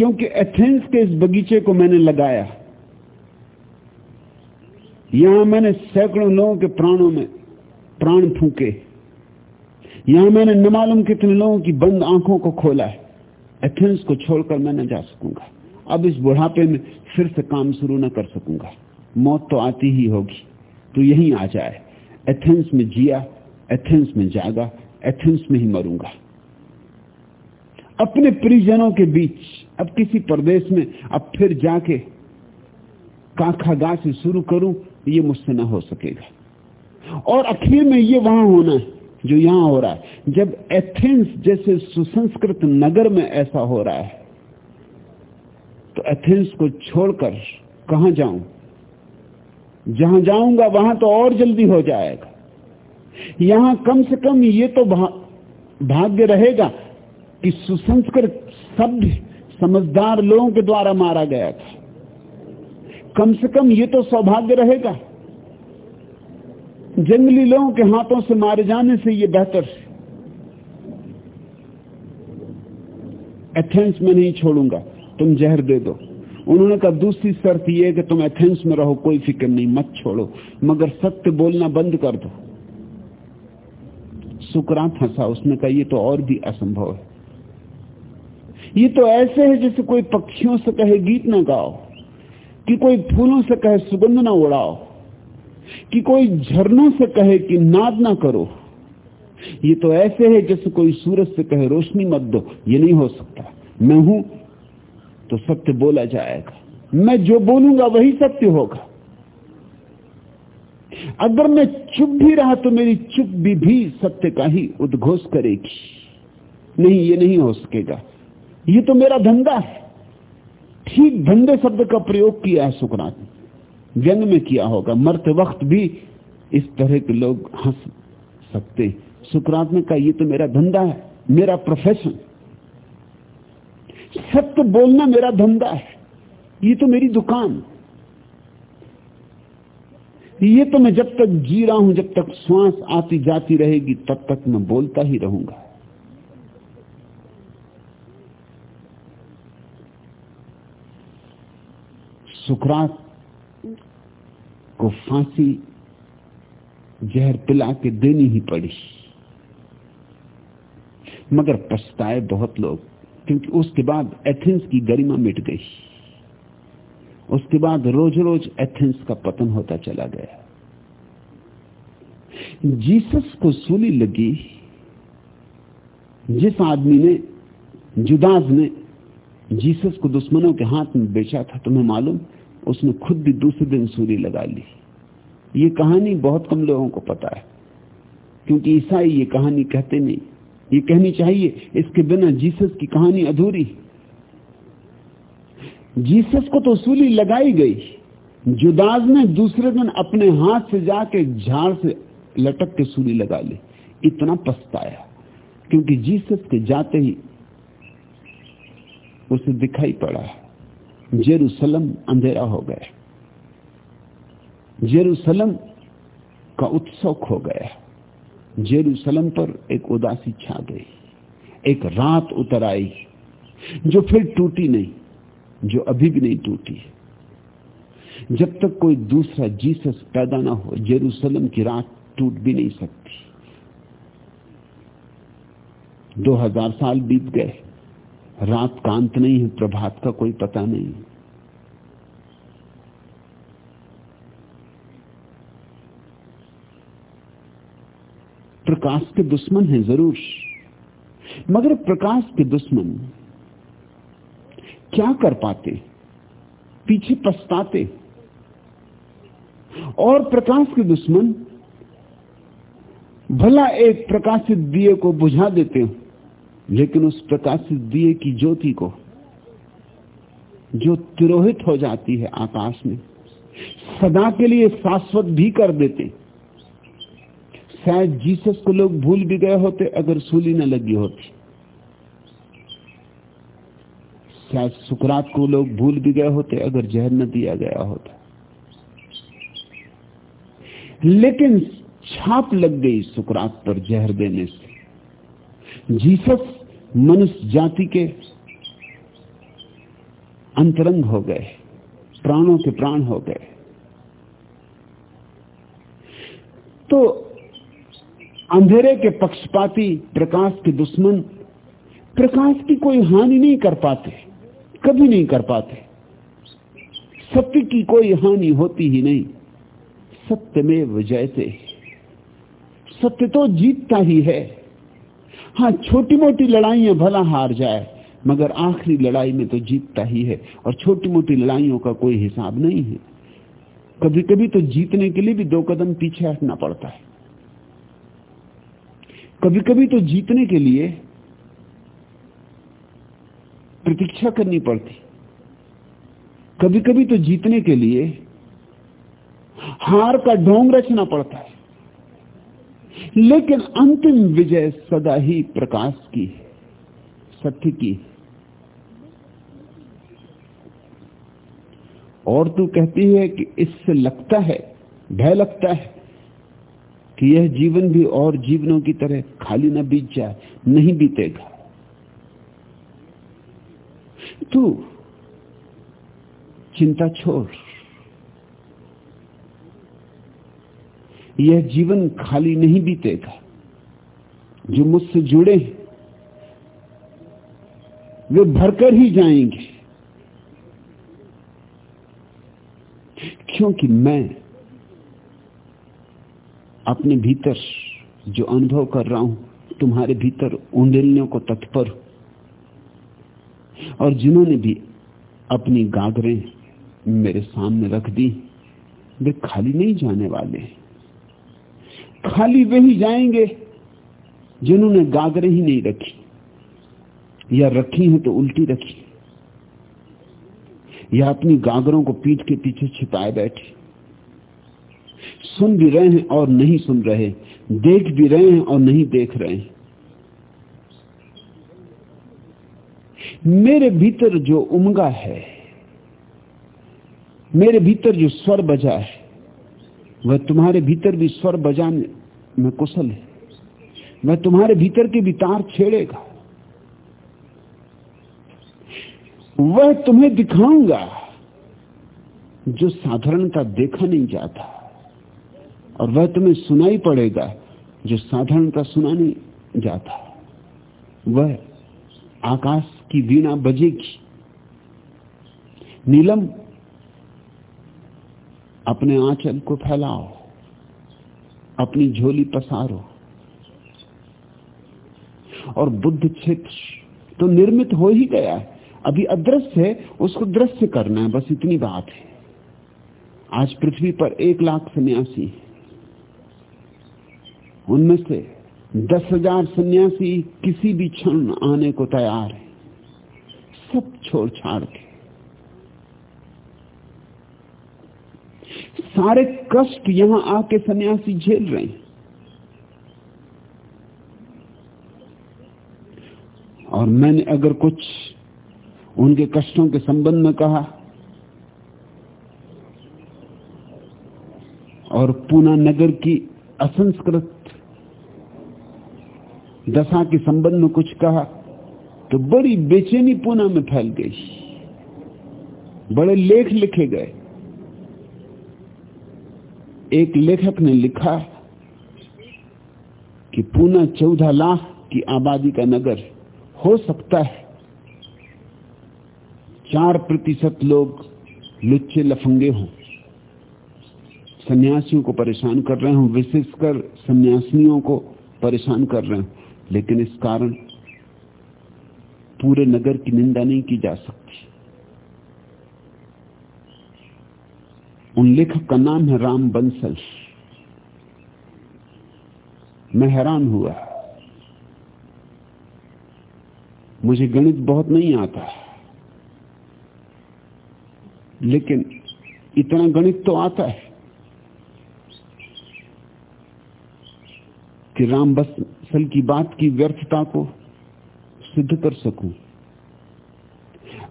क्योंकि एथेंस के इस बगीचे को मैंने लगाया। यहाँ मैंने सैकड़ों लोगों के प्राणों में प्राण फूके। यहाँ मैंने न मालूम कितने लोगों की बंद आँखों को खोला है। एथेंस को छोड़कर मैं न जा सकूँगा। अब इस बुढ़ापे में फिर से काम शुरू न कर सकूँगा। मौत तो आती ही होगी। तो यहीं आ जाए। एथेंस में जिया एथेंस में जागा एथेंस में ही मरूँगा। अपने परिजनों के बीच अब किसी प्रदेश में, अब फिर जाके काखागा से शुरू करूँ, ये मुझसे ना हो सकेगा। और आखिर में ये वहाँ होना है, जो यहाँ हो रहा है। जब एथेंस जैसे सुसंस्कृत नगर में ऐसा हो रहा है तो एथेंस को छोड़कर कहा जाऊँ? जहाँ जाऊँगा, वहाँ तो और जल्दी हो जाएगा। यहाँ कम से कम ये तो भाग्य रहेगा कि सुसंस्कृत सभ्य समझदार लोगों के द्वारा मारा गया था। कम से कम ये तो सौभाग्य रहेगा। जंगली लोगों के हाथों से मारे जाने से ये बेहतर एथेंस में नहीं छोड़ूँगा। तुम जहर दे दो। उन्होंने कहा, दूसरी शर्त यह कि तुम एथेंस में रहो, कोई फ़िक्र नहीं, मत छोड़ो। मगर सत्य बोलना बंद कर दो। सुकरात हंसा, उसने कहा यह तो और भी असंभव है। ये तो ऐसे है जैसे कोई पक्षियों से कहे गीत ना गाओ कि कोई फूलों से कहे सुगंध ना उड़ाओ कि कोई झरनों से कहे कि नाद ना करो। ये तो ऐसे है जैसे कोई सूरज से कहे रोशनी मत दो ये नहीं हो सकता। मैं हूँ तो सत्य बोला जाएगा। मैं जो बोलूँगा वही सत्य होगा। अगर मैं चुप भी रहा तो मेरी चुप भी, भी सत्य का ही उद्घोष करेगी। नहीं ये नहीं हो सकेगा। ये तो मेरा धंधा है। ठीक धंधे शब्द का प्रयोग किया है सुकरात ने। व्यंग में किया होगा। मरते वक्त भी इस तरह के लोग हंस सकते सुकरात ने कहा, ये तो मेरा धंधा है, मेरा प्रोफेशन सत्य बोलना मेरा धंधा है। ये तो मेरी दुकान। ये तो मैं जब तक जी रहा हूँ, जब तक श्वास आती जाती रहेगी, तब तक मैं बोलता ही रहूँगा। सुकरात को फांसी जहर पिला के देनी ही पड़ी। मगर पछताए बहुत लोग, क्योंकि उसके बाद एथेंस की गरिमा मिट गई। उसके बाद रोज रोज एथेंस का पतन होता चला गया। जीसस को सूली लगी, जिस आदमी ने, जुदाज ने, जीसस को दुश्मनों के हाथ में बेचा था, तुम्हें मालूम? उसने खुद भी दूसरे दिन सूली लगा ली। ये कहानी बहुत कम लोगों को पता है, क्योंकि ईसाई ये कहानी कहते नहीं। ये कहनी चाहिए, इसके बिना जीसस की कहानी अधूरी जीसस को तो सूली लगाई गई। जुदाज ने दूसरे दिन अपने हाथ से जाके झाड़ से लटक के सूली लगा ली। इतना पछताया, क्योंकि जीसस के जाते ही उसे दिखाई पड़ा। जेरूसलम अंधेरा हो गया जेरूसलम का उत्सव खो गया जेरूसलम पर एक उदासी छा गई। एक रात उतर आई, जो फिर टूटी नहीं, जो अभी भी नहीं टूटी। जब तक कोई दूसरा जीसस पैदा ना हो, जेरूसलम की रात टूट भी नहीं सकती। दो हज़ार साल बीत गए। रात का अंत नहीं है, प्रभात का कोई पता नहीं। प्रकाश के दुश्मन हैं ज़रूर। मगर प्रकाश के दुश्मन क्या कर पाते? पीछे पछताते। और प्रकाश के दुश्मन भला एक प्रकाशित दिए को बुझा देते हो। लेकिन उस प्रकाशित दिए की ज्योति को, जो तिरोहित हो जाती है आकाश में, सदा के लिए शाश्वत भी कर देते। शायद जीसस को लोग भूल भी गए होते, अगर सूली न लगी होती। शायद सुकरात को लोग भूल भी गए होते, अगर जहर न दिया गया होता। लेकिन छाप लग गई सुकरात पर जहर देने से। जीसस मनुष्य जाति के अंतरंग हो गए, प्राणों के प्राण हो गए। तो अंधेरे के पक्षपाती प्रकाश के दुश्मन प्रकाश की कोई हानि नहीं कर पाते, कभी नहीं कर पाते। सत्य की कोई हानि होती ही नहीं सत्य में जयते। सत्य तो जीतता ही है। हाँ छोटी मोटी लड़ाइयाँ भला हार जाए, मगर आखिरी लड़ाई में तो जीतता ही है, और छोटी मोटी लड़ाइयों का कोई हिसाब नहीं है। कभी कभी तो जीतने के लिए भी दो कदम पीछे हटना पड़ता है। कभी कभी तो जीतने के लिए प्रतीक्षा करनी पड़ती। कभी कभी तो जीतने के लिए हार का ढोंग रचना पड़ता है। लेकिन अंतिम विजय सदा ही प्रकाश की सत्य की और तू कहती है कि इससे लगता है, भय लगता है कि यह जीवन भी और जीवनों की तरह खाली न बीत जाए, नहीं बीतेगा। तू चिंता छोड़। यह जीवन खाली नहीं बीतेगा जो मुझसे जुड़े हैं, वे भरकर ही जाएँगे। क्योंकि मैं अपने भीतर जो अनुभव कर रहा हूँ, तुम्हारे भीतर उंडेलने को तत्पर और जिन्होंने भी अपनी गागरें मेरे सामने रख दी, वे खाली नहीं जाने वाले खाली वे ही जाएँगे जिन्होंने गागरें ही नहीं रखी, या रखी है तो उल्टी रखी, या अपनी गागरों को पीठ के पीछे छिपाए बैठे। सुन भी रहे हैं और नहीं सुन रहे, देख भी रहे हैं और नहीं देख रहे हैं। मेरे भीतर जो उमगा है, मेरे भीतर जो स्वर बजा है वह तुम्हारे भीतर भी स्वर बजाने में कुशल है। वह तुम्हारे भीतर के भी तार छेड़ेगा। वह तुम्हें दिखाऊँगा जो साधारणता देखा नहीं जाता। और वह तुम्हें सुनाई पड़ेगा जो साधारणता सुना नहीं जाता। वह आकाश की वीणा बजेगी। नीलम अपने आंचल को फैलाओ, अपनी झोली पसारो। और बुद्ध क्षेत्र तो निर्मित हो ही गया है। अभी अदृश्य है, उसको दृश्य करना है, बस इतनी बात है। आज पृथ्वी पर एक लाख सन्यासी उनमें से दस हज़ार सन्यासी किसी भी क्षण आने को तैयार है। सब छोड़ छाड़ के। सारे कष्ट यहाँ आके सन्यासी झेल रहे हैं। और मैंने अगर कुछ उनके कष्टों के संबंध में कहा और पूना नगर की असंस्कृत दशा के संबंध में कुछ कहा तो बड़ी बेचैनी पूना में फैल गई। बड़े लेख लिखे गए। एक लेखक ने लिखा कि पूना चौदह लाख की आबादी का नगर हो सकता है। चार प्रतिशत लोग लुच्चे लफंगे हों। सन्यासियों को परेशान कर रहे हों, विशेषकर सन्यासिनियों को परेशान कर रहे हों। लेकिन इस कारण पूरे नगर की निंदा नहीं की जा सकती। उन लेखक का नाम है राम बंसल। मैं हैरान हुआ। मुझे गणित बहुत नहीं आता। लेकिन इतना गणित तो आता है कि राम बंसल की बात की व्यर्थता को सिद्ध कर सकूँ।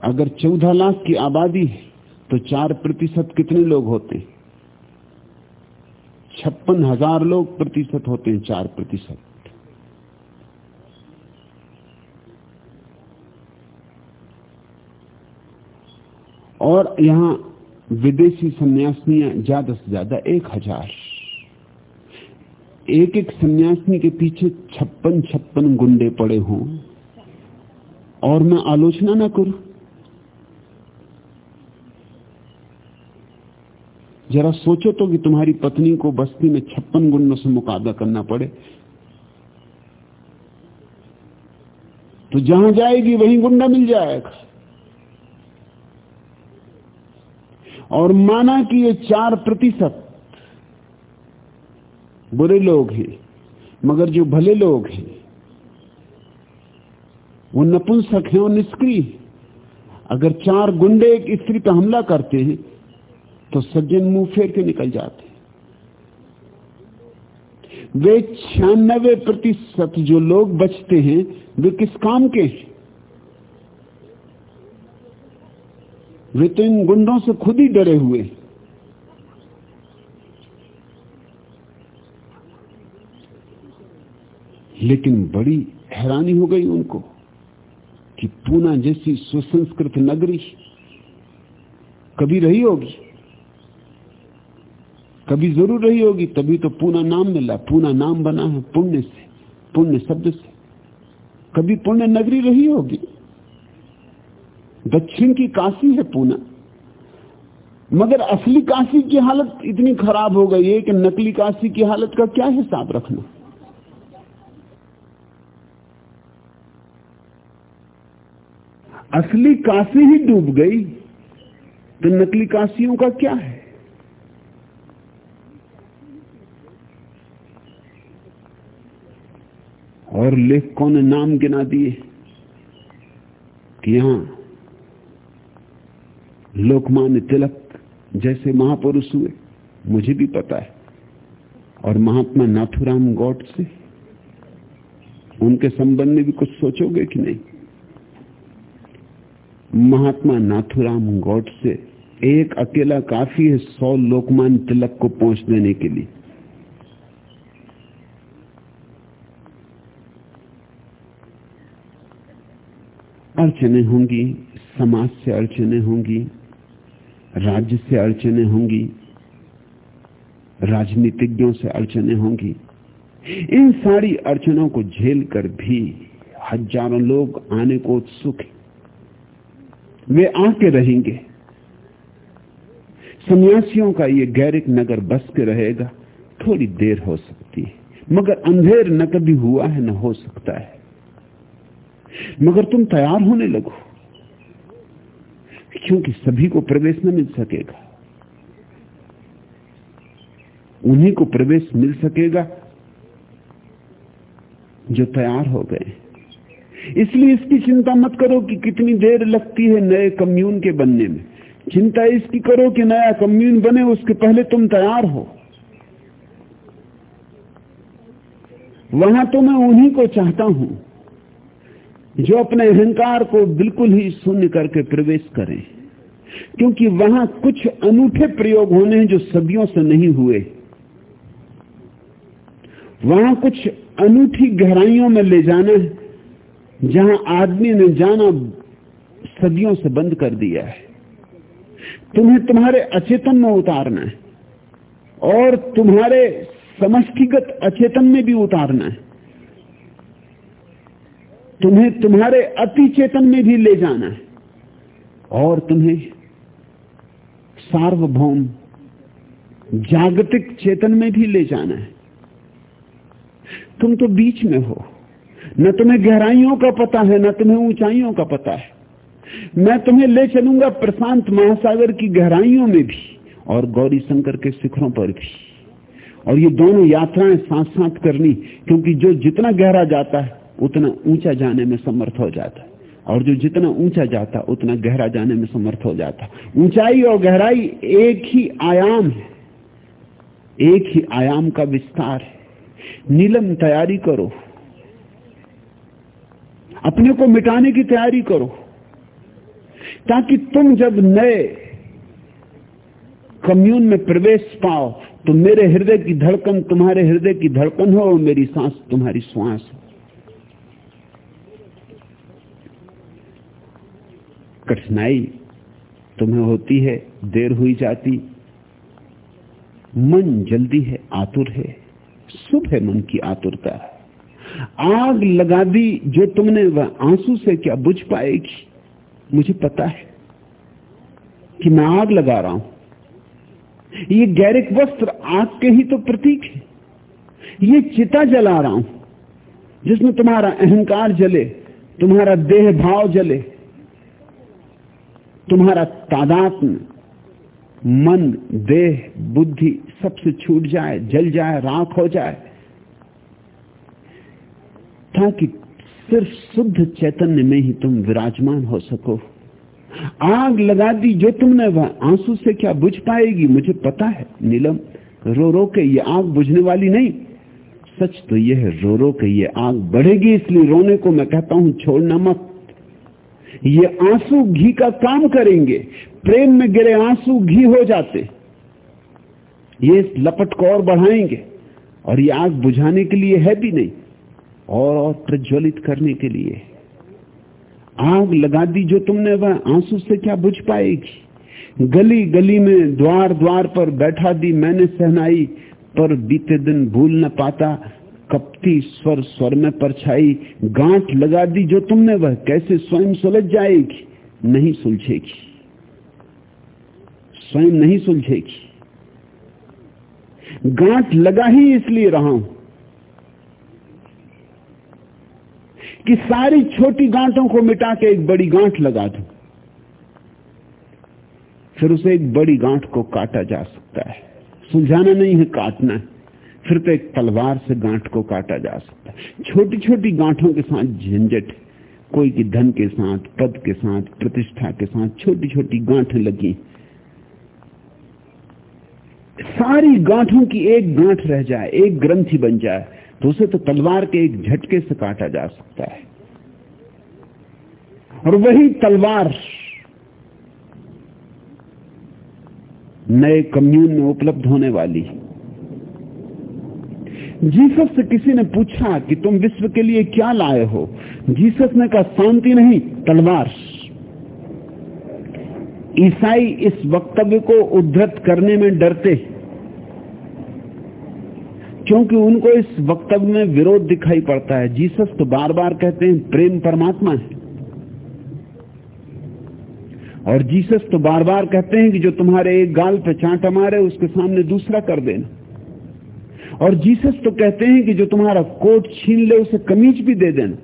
अगर चौदह लाख की आबादी है तो चार प्रतिशत कितने लोग होते? हैं छप्पन हज़ार लोग प्रतिशत होते हैं चार प्रतिशत। और यहाँ विदेशी सन्यासियाँ ज़्यादा से ज़्यादा एक हज़ार। एक एक सन्यासिनी के पीछे छप्पन छप्पन गुंडे पड़े हों। और मैं आलोचना ना करूँ। जरा सोचो तो कि तुम्हारी पत्नी को बस्ती में छप्पन गुंडों से मुकाबला करना पड़े। तो जहाँ जाएगी, वहीं गुंडा मिल जाएगा। और माना कि ये चार प्रतिशत बुरे लोग हैं, मगर जो भले लोग हैं, वो नपुंसक हैं और निष्क्रिय अगर चार गुंडे एक स्त्री पर हमला करते हैं तो सज्जन मुँह फेर के निकल जाते वे छियानबे प्रतिशत जो लोग बचते हैं, वे किस काम के हैं? वे तो इन गुंडों से खुद ही डरे हुए लेकिन बड़ी हैरानी हो गई उनको कि पूना जैसी सुसंस्कृत नगरी कभी रही होगी? कभी ज़रूर रही होगी, तभी तो पूना नाम मिला। पूना नाम बना है पुण्य से, पुण्य शब्द से। कभी पुण्य नगरी रही होगी। दक्षिण की काशी है पूना। मगर असली काशी की हालत इतनी खराब हो गई है कि नकली काशी की हालत का क्या हिसाब रखना। असली काशी ही डूब गई तो नकली काशियों का क्या है? और लेखकों ने नाम गिना दिए? कि यहाँ लोकमान्य तिलक जैसे महापुरुष हुए, मुझे भी पता है। और महात्मा नाथुराम गौड से उनके संबंध में भी कुछ सोचोगे कि नहीं? महात्मा नाथुराम गौड से एक अकेला काफ़ी है सौ लोकमान तिलक को पहुँच देने के लिए। अड़चने होंगी, समाज से अड़चने होंगी, राज्य से अड़चने होंगी, राजनीतिज्ञों से अड़चने होंगी। इन सारी अड़चनों को झेल कर भी हज़ारों लोग आने को उत्सुक वे आके रहेंगे। सन्यासियों का ये गैरिक नगर बस के रहेगा, थोड़ी देर हो सकती है, मगर अंधेर न कभी हुआ है, न हो सकता है। मगर तुम तैयार होने लगो क्योंकि सभी को प्रवेश न मिल सकेगा। उन्हीं को प्रवेश मिल सकेगा जो तैयार हो गए। इसलिए इसकी चिंता मत करो कि कितनी देर लगती है नए कम्यून के बनने में। चिंता इसकी करो कि नया कम्यून बने, उसके पहले तुम तैयार हो। वहाँ तो मैं उन्हीं को चाहता हूँ जो अपने अहंकार को बिल्कुल ही शून्य करके प्रवेश करें। क्योंकि वहाँ कुछ अनूठे प्रयोग होने हैं जो सदियों से नहीं हुए। वहाँ कुछ अनूठी गहराइयों में ले जाना है, जहाँ आदमी ने जाना सदियों से बंद कर दिया है। तुम्हें तुम्हारे अचेतन में उतारना है, और तुम्हारे समष्टिगत अचेतन में भी उतारना है। तुम्हें तुम्हारे अति चेतन में भी ले जाना है। और तुम्हें सार्वभौम, जागतिक चेतन में भी ले जाना है। तुम तो बीच में हो। न तुम्हें गहराइयों का पता है, न तुम्हें ऊंचाइयों का पता है। मैं तुम्हें ले चलूँगा प्रशांत महासागर की गहराइयों में भी और गौरी शंकर के शिखरों पर भी। और ये दोनों यात्राएँ साथ साथ करनी, क्योंकि जो जितना गहरा जाता है उतना ऊँचा जाने में समर्थ हो जाता। है और जो जितना ऊँचा जाता, उतना गहरा जाने में समर्थ हो जाता। ऊंचाई और गहराई एक ही आयाम है। एक ही आयाम का विस्तार है। नीलम, तैयारी करो। अपने को मिटाने की तैयारी करो। ताकि तुम जब नए कम्यून में प्रवेश पाओ तो मेरे हृदय की धड़कन तुम्हारे हृदय की धड़कन हो और मेरी सांस तुम्हारी श्वास हो। कठिनाई तुम्हें होती है, देर हुई जाती। मन जल्दी है, आतुर है, शुभ है मन की आतुरता। आग लगा दी जो तुमने, वह आँसू से क्या बुझ पाएगी? मुझे पता है कि मैं आग लगा रहा हूँ। ये गैरिक वस्त्र आग के ही तो प्रतीक है। ये चिता जला रहा हूँ, जिसमें तुम्हारा अहंकार जले, तुम्हारा देह भाव जले। तुम्हारा तादात्म मन, देह, बुद्धि सबसे छूट जाए, जल जाए, राख हो जाए। ताकि सिर्फ़ शुद्ध चैतन्य में ही तुम विराजमान हो सको। आग लगा दी जो तुमने, वह आँसू से क्या बुझ पाएगी, मुझे पता है, नीलम। रो रो के ये आग बुझने वाली नहीं। सच तो यह रो रो के ये आग बढ़ेगी, इसलिए रोने को मैं कहता हूँ, छोड़ना मत। ये आँसू घी का काम करेंगे। प्रेम में गिरे आँसू घी हो जाते। ये लपट को और बढ़ाएँगे। और ये आग बुझाने के लिए है भी नहीं। और और प्रज्वलित करने के लिए। आग लगा दी जो तुमने, वह आँसू से क्या बुझ पाएगी? गली गली में द्वार द्वार पर बैठा दी मैंने सहनाई, पर बीते दिन भूल न पाता कपटी स्वर स्वर में परछाई, गांठ लगा दी जो तुमने, वह कैसे स्वयं सुलझ जाएगी? नहीं सुलझेगी। स्वयं नहीं सुलझेगी। गांठ लगा ही इसलिए रहा हूँ कि सारी छोटी गांठों को मिटा के एक बड़ी गांठ लगा दू। फिर उसे एक बड़ी गांठ को काटा जा सकता है। सुलझाना नहीं है, काटना है। फिर तो एक तलवार से गांठ को काटा जा सकता है। छोटी छोटी गांठों के साथ झंझट, कोई की धन के साथ, पद के साथ, प्रतिष्ठा के साथ छोटी छोटी गांठें लगी। सारी गांठों की एक गांठ रह जाए, एक ग्रंथि बन जाए तो उसे तो तलवार के एक झटके से काटा जा सकता है। और वही तलवार नए कम्यून में उपलब्ध होने वाली है। जीसस से किसी ने पूछा कि तुम विश्व के लिए क्या लाए हो? जीसस ने कहा, शांति नहीं, तलवार। ईसाई इस वक्तव्य को उद्धृत करने में डरते क्योंकि उनको इस वक्तव्य में विरोध दिखाई पड़ता है। जीसस तो बार बार कहते हैं, प्रेम परमात्मा है। और जीसस तो बार बार कहते हैं कि जो तुम्हारे एक गाल पे चांटा मारे, उसके सामने दूसरा कर देना। और जीसस तो कहते हैं कि जो तुम्हारा कोट छीन ले, उसे कमीज भी दे देना।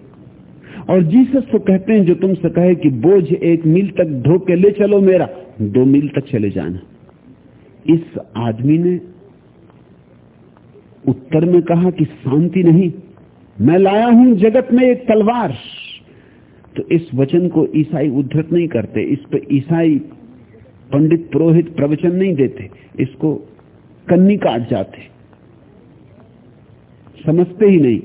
और जीसस तो कहते हैं, जो तुमसे कहे कि बोझ एक मील तक ढो के ले चलो मेरा, दो मील तक चले जाना। इस आदमी ने उत्तर में कहा कि शांति नहीं, मैं लाया हूँ जगत में एक तलवार। तो इस वचन को ईसाई उद्धृत नहीं करते, इस पर ईसाई पंडित पुरोहित प्रवचन नहीं देते, इसको कन्नी काट जाते। समझते ही नहीं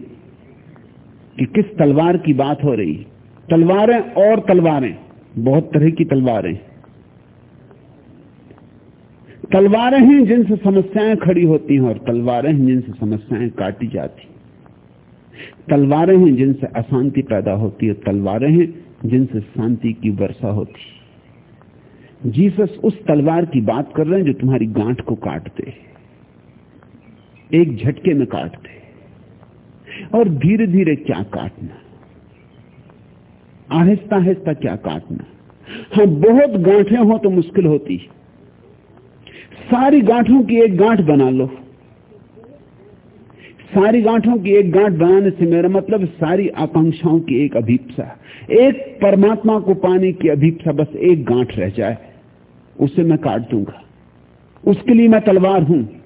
कि किस तलवार की बात हो रही। तलवारें और तलवारें, बहुत तरह की तलवारें। तलवारें हैं जिनसे समस्याएँ खड़ी होती हैं और तलवारें हैं जिनसे समस्याएँ काटी जाती। तलवारें हैं जिनसे अशांति पैदा होती है, तलवारें हैं जिनसे शांति की वर्षा होती। जीसस उस तलवार की बात कर रहे हैं जो तुम्हारी गांठ को काटते एक झटके में काटते और धीरे धीरे क्या काटना? आहिस्ता आहिस्ता क्या काटना? हाँ बहुत गांठें हो तो मुश्किल होती। सारी गांठों की एक गांठ बना लो। सारी गांठों की एक गांठ बनाने से मेरा मतलब सारी आकांक्षाओं की एक अभीपसा। एक परमात्मा को पाने की अभीपसा बस एक गांठ रह जाए। उसे मैं काट दूँगा। उसके लिए मैं तलवार हूँ।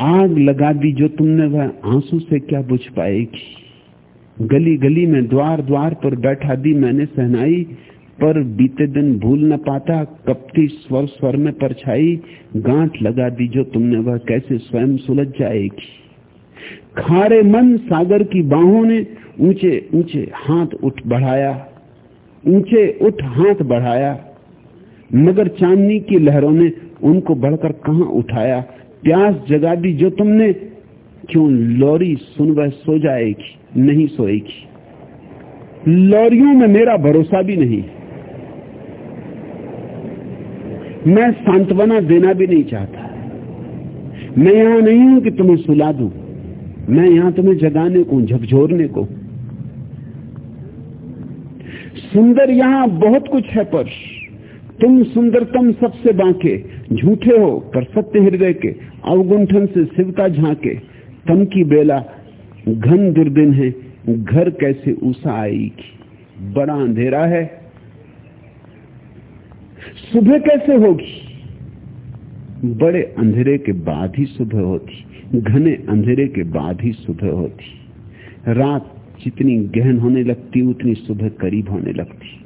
आग लगा दी जो तुमने वह आँसू से क्या बुझ पाएगी? गली गली में द्वार द्वार पर बैठा दी मैंने सहनाई, पर बीते दिन भूल न पाता, कपटी स्वर स्वर में परछाई, गांठ लगा दी जो तुमने वह कैसे स्वयं सुलझ जाएगी? खारे मन सागर की बाहों ने ऊँचे ऊँचे हाथ उठ बढ़ाया, ऊँचे उठ हाथ बढ़ाया, मगर चांदनी की लहरों ने उनको बढ़कर कहा उठाया? प्यास जगा दी जो तुमने, क्यों लौरी सुन वह सो जाएगी, नहीं सोएगी? लौरियों में मेरा भरोसा भी नहीं। मैं सांत्वना देना भी नहीं चाहता। मैं यहाँ नहीं हूँ कि तुम्हें सुला दू। मैं यहाँ तुम्हें जगाने को, झकझोरने को। सुंदर यहाँ बहुत कुछ है पर। तुम सुंदरतम सबसे बांके, झूठे हो पर सत्य हृदय के। अवगुंठन से शिव का झांके तम की बेला, घन दुर्दिन है, घर कैसे उषा आएगी? बड़ा अंधेरा है। सुबह कैसे होगी? बड़े अंधेरे के बाद ही सुबह होती, घने अंधेरे के बाद ही सुबह होती। रात जितनी गहन होने लगती, उतनी सुबह करीब होने लगती।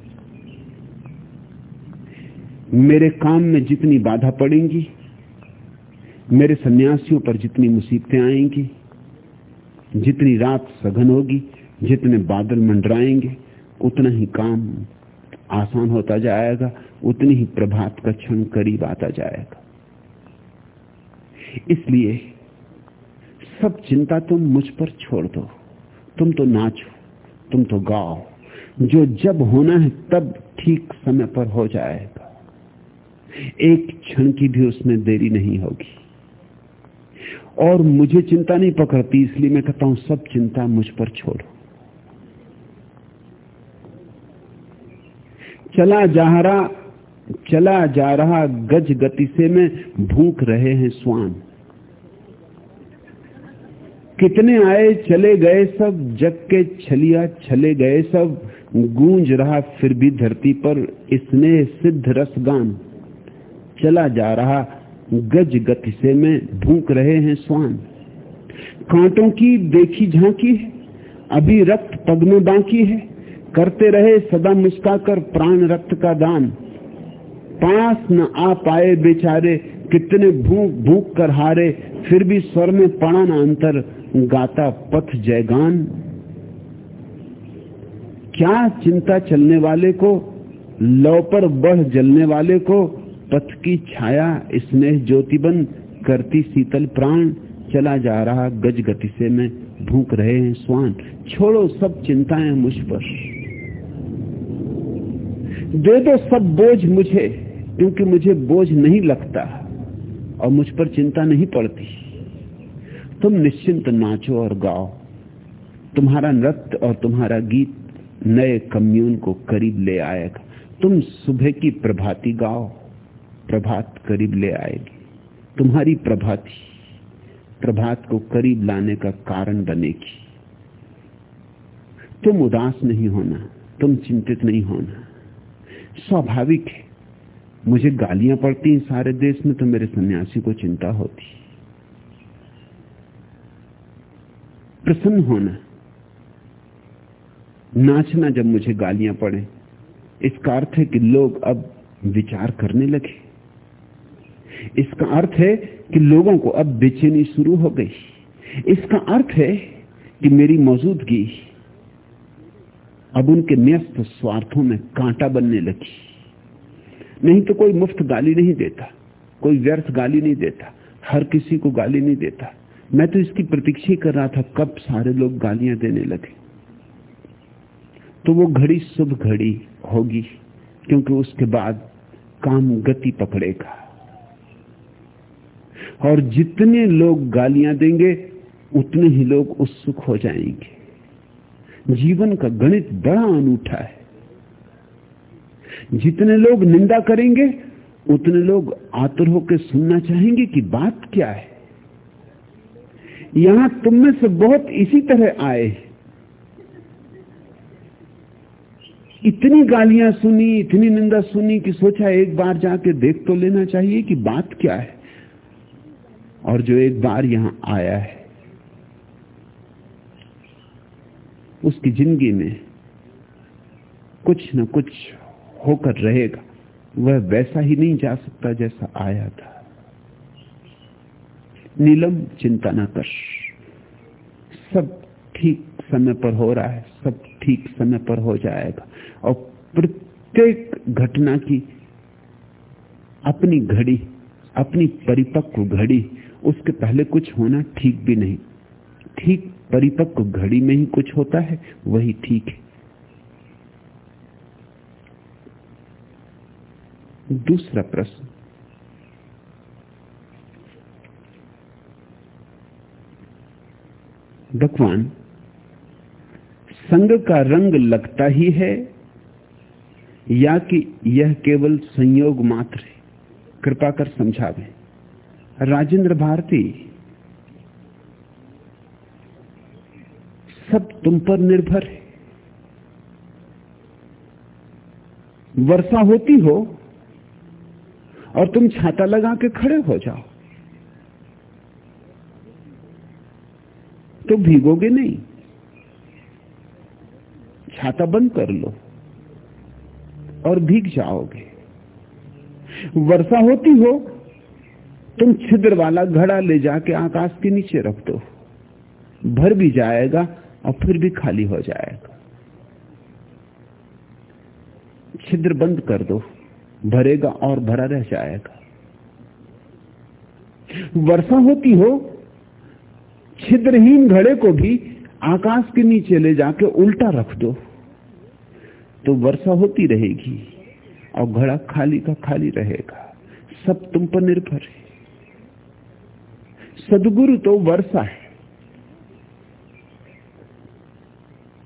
मेरे काम में जितनी बाधा पड़ेंगी मेरे सन्यासियों पर जितनी मुसीबतें आएँगी, जितनी रात सघन होगी, जितने बादल मंडराएँगे, उतना ही काम आसान होता जाएगा, उतनी ही प्रभात का क्षण करीब आता जाएगा। इसलिए सब चिंता तुम मुझ पर छोड़ दो। तुम तो नाचो, तुम तो गाओ। जो जब होना है तब ठीक समय पर हो जाएगा। एक क्षण की भी उसमें देरी नहीं होगी। और मुझे चिंता नहीं पकड़ती, इसलिए मैं कहता हूँ, सब चिंता मुझ पर छोड़ो। चला जा रहा, चला जा रहा गज गति से में भूख रहे हैं स्वान। कितने आए चले गए सब, जग के छलिया छले गए सब, गूंज रहा फिर भी धरती पर, इसने सिद्ध रसगान। चला जा रहा गज गति से में भूख रहे हैं स्वान। कांटों की देखी झांकी है, अभी रक्त पग में बाकी है। करते रहे सदा मुस्काकर प्राण रक्त का दान। पास न आ पाए बेचारे, कितने भूख भूख कर हारे, फिर भी स्वर में पड़ा न अंतर, गाता पथ जयगान। क्या चिंता चलने वाले को, लौ पर बढ़ जलने वाले को पथ की छाया स्नेह ज्योतिबन करती शीतल प्राण चला जा रहा गज गति से मैं भूख रहे हैं स्वान। छोड़ो सब चिंताएँ मुझ पर। दे दो सब बोझ मुझे, क्योंकि मुझे बोझ नहीं लगता और मुझ पर चिंता नहीं पड़ती। तुम निश्चिंत नाचो और गाओ। तुम्हारा नृत्य और तुम्हारा गीत नए कम्यून को करीब ले आएगा। तुम सुबह की प्रभाती गाओ। प्रभात करीब ले आएगी। तुम्हारी प्रभाती प्रभात को करीब लाने का कारण बनेगी। तुम उदास नहीं होना, तुम चिंतित नहीं होना। स्वाभाविक है, मुझे गालियाँ पड़ती सारे देश में तो मेरे सन्यासी को चिंता होती। प्रसन्न होना, नाचना जब मुझे गालियाँ पड़े, इसका अर्थ है कि लोग अब विचार करने लगे। इसका अर्थ है कि लोगों को अब बेचैनी शुरू हो गई। इसका अर्थ है कि मेरी मौजूदगी अब उनके न्यस्त स्वार्थों में कांटा बनने लगी। नहीं तो कोई मुफ़्त गाली नहीं देता, कोई व्यर्थ गाली नहीं देता, हर किसी को गाली नहीं देता। मैं तो इसकी प्रतीक्षा कर रहा था कब सारे लोग गालियाँ देने लगे। तो वो घड़ी शुभ घड़ी होगी, क्योंकि उसके बाद काम गति पकड़ेगा। और जितने लोग गालियाँ देंगे, उतने ही लोग उत्सुक हो जाएँगे। जीवन का गणित बड़ा अनूठा है। जितने लोग निंदा करेंगे, उतने लोग आतुर होकर सुनना चाहेंगे कि बात क्या है। यहाँ तुम में से बहुत इसी तरह आए इतनी गालियाँ सुनी, इतनी निंदा सुनी कि सोचा एक बार जाके देख तो लेना चाहिए कि बात क्या है। और जो एक बार यहाँ आया है, उसकी ज़िंदगी में कुछ न कुछ होकर रहेगा। वह वैसा ही नहीं जा सकता जैसा आया था। नीलम चिंता न कर। सब ठीक समय पर हो रहा है, सब ठीक समय पर हो जाएगा। और प्रत्येक घटना की अपनी घड़ी, अपनी परिपक्व घड़ी उसके पहले कुछ होना ठीक भी नहीं। ठीक परिपक्व घड़ी में ही कुछ होता है, वही ठीक है। दूसरा प्रश्न। भगवान, संग का रंग लगता ही है या कि यह केवल संयोग मात्र है? कृपा कर समझावे। राजेंद्र भारती, सब तुम पर निर्भर है। वर्षा होती हो और तुम छाता लगा के खड़े हो जाओ तो भीगोगे नहीं। छाता बंद कर लो और भीग जाओगे। वर्षा होती हो तुम छिद्र वाला घड़ा ले जाके आकाश के नीचे रख दो। भर भी जाएगा और फिर भी खाली हो जाएगा। छिद्र बंद कर दो। भरेगा और भरा रह जाएगा। वर्षा होती हो, छिद्रहीन घड़े को भी आकाश के नीचे ले जाके उल्टा रख दो। तो वर्षा होती रहेगी और घड़ा खाली का खाली रहेगा। सब तुम पर निर्भर है। सदगुरु तो वर्षा है।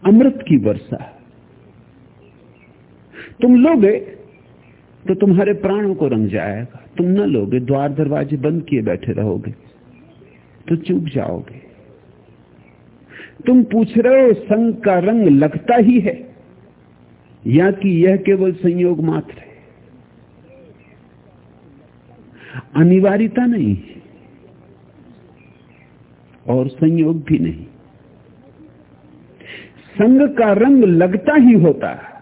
अमृत की वर्षा तुम लोगे तो तुम्हारे प्राणों को रंग जाएगा। तुम न लोगे, द्वार दरवाजे बंद किए बैठे रहोगे तो चूक जाओगे। तुम पूछ रहे हो संग का रंग लगता ही है, या कि यह केवल संयोग मात्र है? अनिवार्यता नहीं है। और संयोग भी नहीं। संग का रंग लगता ही होता है।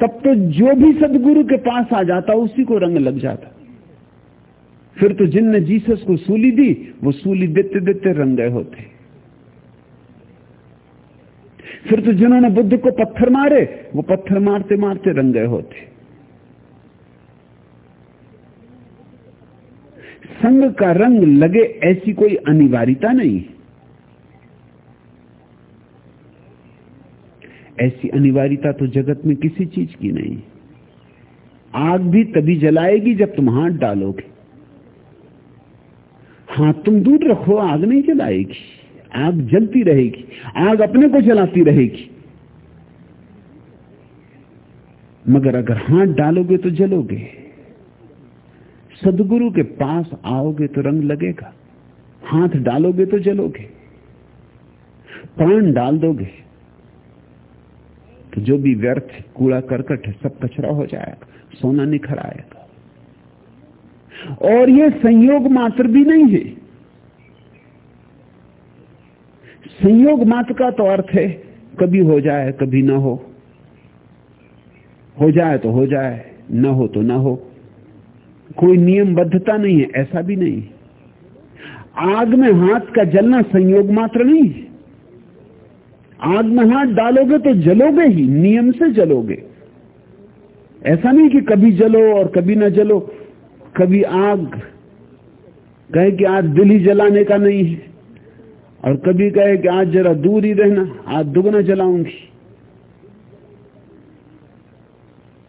तब तो जो भी सदगुरु के पास आ जाता, उसी को रंग लग जाता। फिर तो जिनने जीसस को सूली दी, वो सूली देते देते रंग गए होते। फिर तो जिन्होंने बुद्ध को पत्थर मारे, वो पत्थर मारते मारते रंग गए होते। संग का रंग लगे ऐसी कोई अनिवार्यता नहीं। ऐसी अनिवार्यता तो जगत में किसी चीज़ की नहीं। आग भी तभी जलाएगी जब तुम हाथ डालोगे। हाथ तुम दूर रखो, आग नहीं जलाएगी। आग जलती रहेगी, आग अपने को जलाती रहेगी। मगर अगर हाथ डालोगे तो जलोगे। सदगुरु के पास आओगे तो रंग लगेगा। हाथ डालोगे तो जलोगे। प्राण डाल दोगे तो जो भी व्यर्थ कूड़ा करकट है, सब कचरा हो जाएगा, सोना निखर आएगा। और यह संयोग मात्र भी नहीं है। संयोग मात्र का तो अर्थ है, कभी हो जाए, कभी ना हो। हो जाए तो हो जाए, न हो तो ना हो। कोई नियमबद्धता नहीं है, ऐसा भी नहीं। आग में हाथ का जलना संयोग मात्र नहीं है। आग में हाथ डालोगे तो जलोगे ही, नियम से जलोगे। ऐसा नहीं कि कभी जलो और कभी ना जलो, कभी आग। कहे कि आज दिल ही जलाने का नहीं है, और कभी कहे कि आज जरा दूर ही रहना, आज दुगना जलाऊँगी।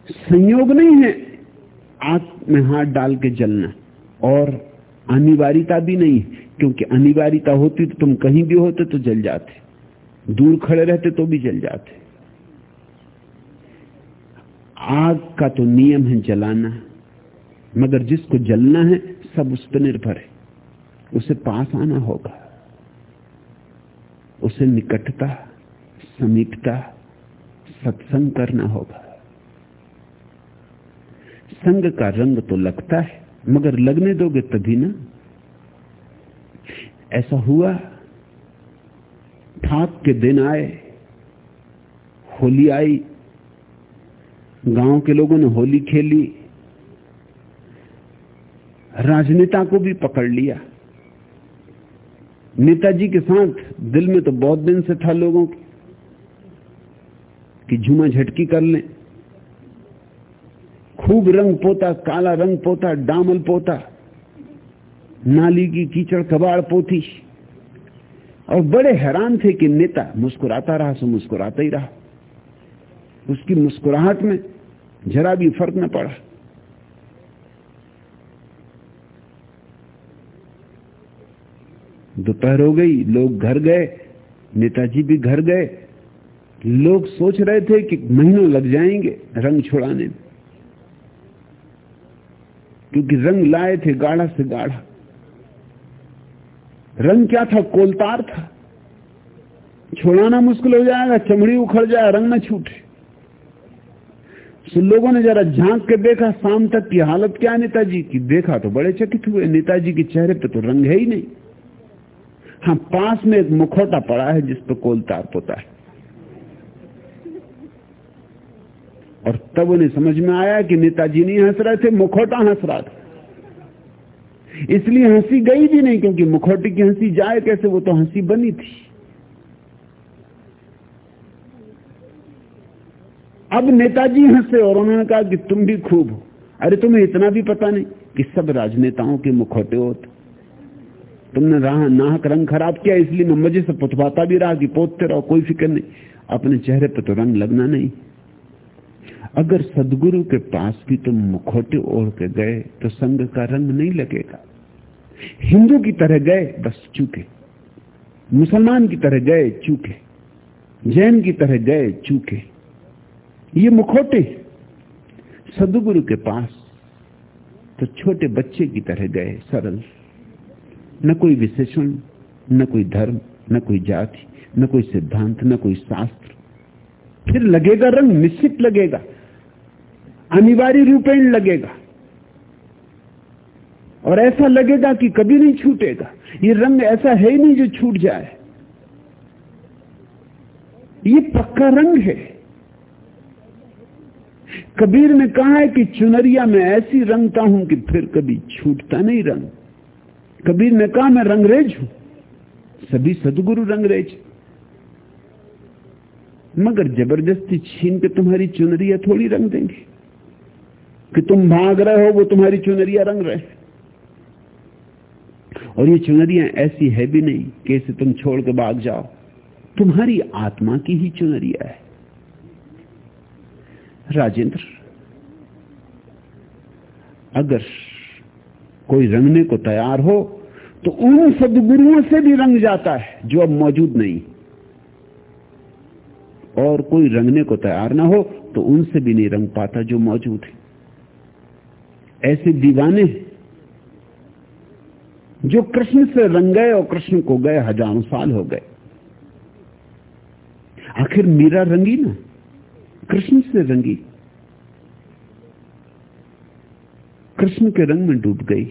संयोग नहीं है। आग में हाथ डाल के जलना। और अनिवार्यता भी नहीं, क्योंकि अनिवार्यता होती तो तुम कहीं भी होते तो जल जाते। दूर खड़े रहते तो भी जल जाते। आग का तो नियम है जलाना। मगर जिसको जलना है, सब उस पर निर्भर है। उसे पास आना होगा। उसे निकटता, समीपता, सत्संग करना होगा। संग का रंग तो लगता है, मगर लगने दोगे तभी ना। ऐसा हुआ ठाक के दिन आए, होली आई, गाँव के लोगों ने होली खेली, राजनेता को भी पकड़ लिया। नेताजी के साथ दिल में तो बहुत दिन से था लोगों की, कि झूमा झटकी कर लें। खूब रंग पोता, काला रंग पोता डामल पोता। नाली की कीचड़, कबाड़ पोती। और बड़े हैरान थे कि नेता मुस्कुराता रहा, सो मुस्कुराता ही रहा। उसकी मुस्कुराहट में जरा भी फ़र्क न पड़ा। दोपहर हो गई, लोग घर गए, नेताजी भी घर गए। लोग सोच रहे थे कि महीनों लग जाएँगे रंग छुड़ाने में। क्योंकि रंग लाए थे, गाढ़ा से गाढ़ा। रंग क्या था? कोलतार था। छोड़ाना मुश्किल हो जाएगा, चमड़ी उखड़ जाए, रंग न छूटे। लोगों ने जरा झाँक के देखा, शाम तक की हालत क्या नेताजी की? देखा तो बड़े चकित हुए, नेताजी के चेहरे पे तो रंग है ही नहीं। हाँ पास में एक मुखौटा पड़ा है जिस पर कोलतार पोता है। और तब उन्हें समझ में आया कि नेताजी नहीं हंस रहे थे, मुखौटा हंस रहा था। इसलिए हँसी गई भी नहीं, क्योंकि मुखौटे की हँसी जाए कैसे, वो तो हँसी बनी थी। अब नेताजी हंसे और उन्होंने कहा कि तुम भी खूब हो। अरे तुम्हें इतना भी पता नहीं कि सब राजनेताओं के मुखौटे होते। तुमने रहा, नाहक रंग खराब किया, इसलिए मैं मज़े से पुतवाता भी रहा कि पोतते रहो, कोई फ़िक्र नहीं। अपने चेहरे पर तो रंग लगना नहीं। अगर सदगुरु के पास भी तुम मुखोटे ओढ़ के गए तो संग का रंग नहीं लगेगा। हिंदू की तरह गए, बस चूके। मुसलमान की तरह गए, चूके। जैन की तरह गए, चूके। ये मुखोटे सदगुरु के पास तो छोटे बच्चे की तरह गए, सरल। न कोई विशेषण, न कोई धर्म, न कोई जाति, न कोई सिद्धांत, न कोई शास्त्र। फिर लगेगा रंग, निश्चित लगेगा। अनिवार्य रूपेण लगेगा। और ऐसा लगेगा कि कभी नहीं छूटेगा। ये रंग ऐसा है नहीं जो छूट जाए। ये पक्का रंग है। कबीर ने कहा है कि चुनरिया में ऐसी रंगता हूँ कि फिर कभी छूटता नहीं रंग। कबीर ने कहा, मैं रंगरेज हूँ। सभी सदगुरु रंगरेज मगर ज़बरदस्ती छीन के तुम्हारी चुनरिया थोड़ी रंग देंगे। कि तुम भाग रहे हो, वो तुम्हारी चुनरिया रंग रहे और ये चुनरिया ऐसी है भी नहीं कि इसे तुम छोड़ के भाग जाओ। तुम्हारी आत्मा की ही चुनरिया है। राजेंद्र, अगर कोई रंगने को तैयार हो तो उन सदगुरुओं से भी रंग जाता है, जो अब मौजूद नहीं। और कोई रंगने को तैयार ना हो तो उनसे भी नहीं रंग पाता जो मौजूद है। ऐसे दीवाने जो कृष्ण से रंग गए और कृष्ण को गए हज़ारों साल हो गए। आखिर मीरा रंगी ना? कृष्ण से रंगी। कृष्ण के रंग में डूब गई।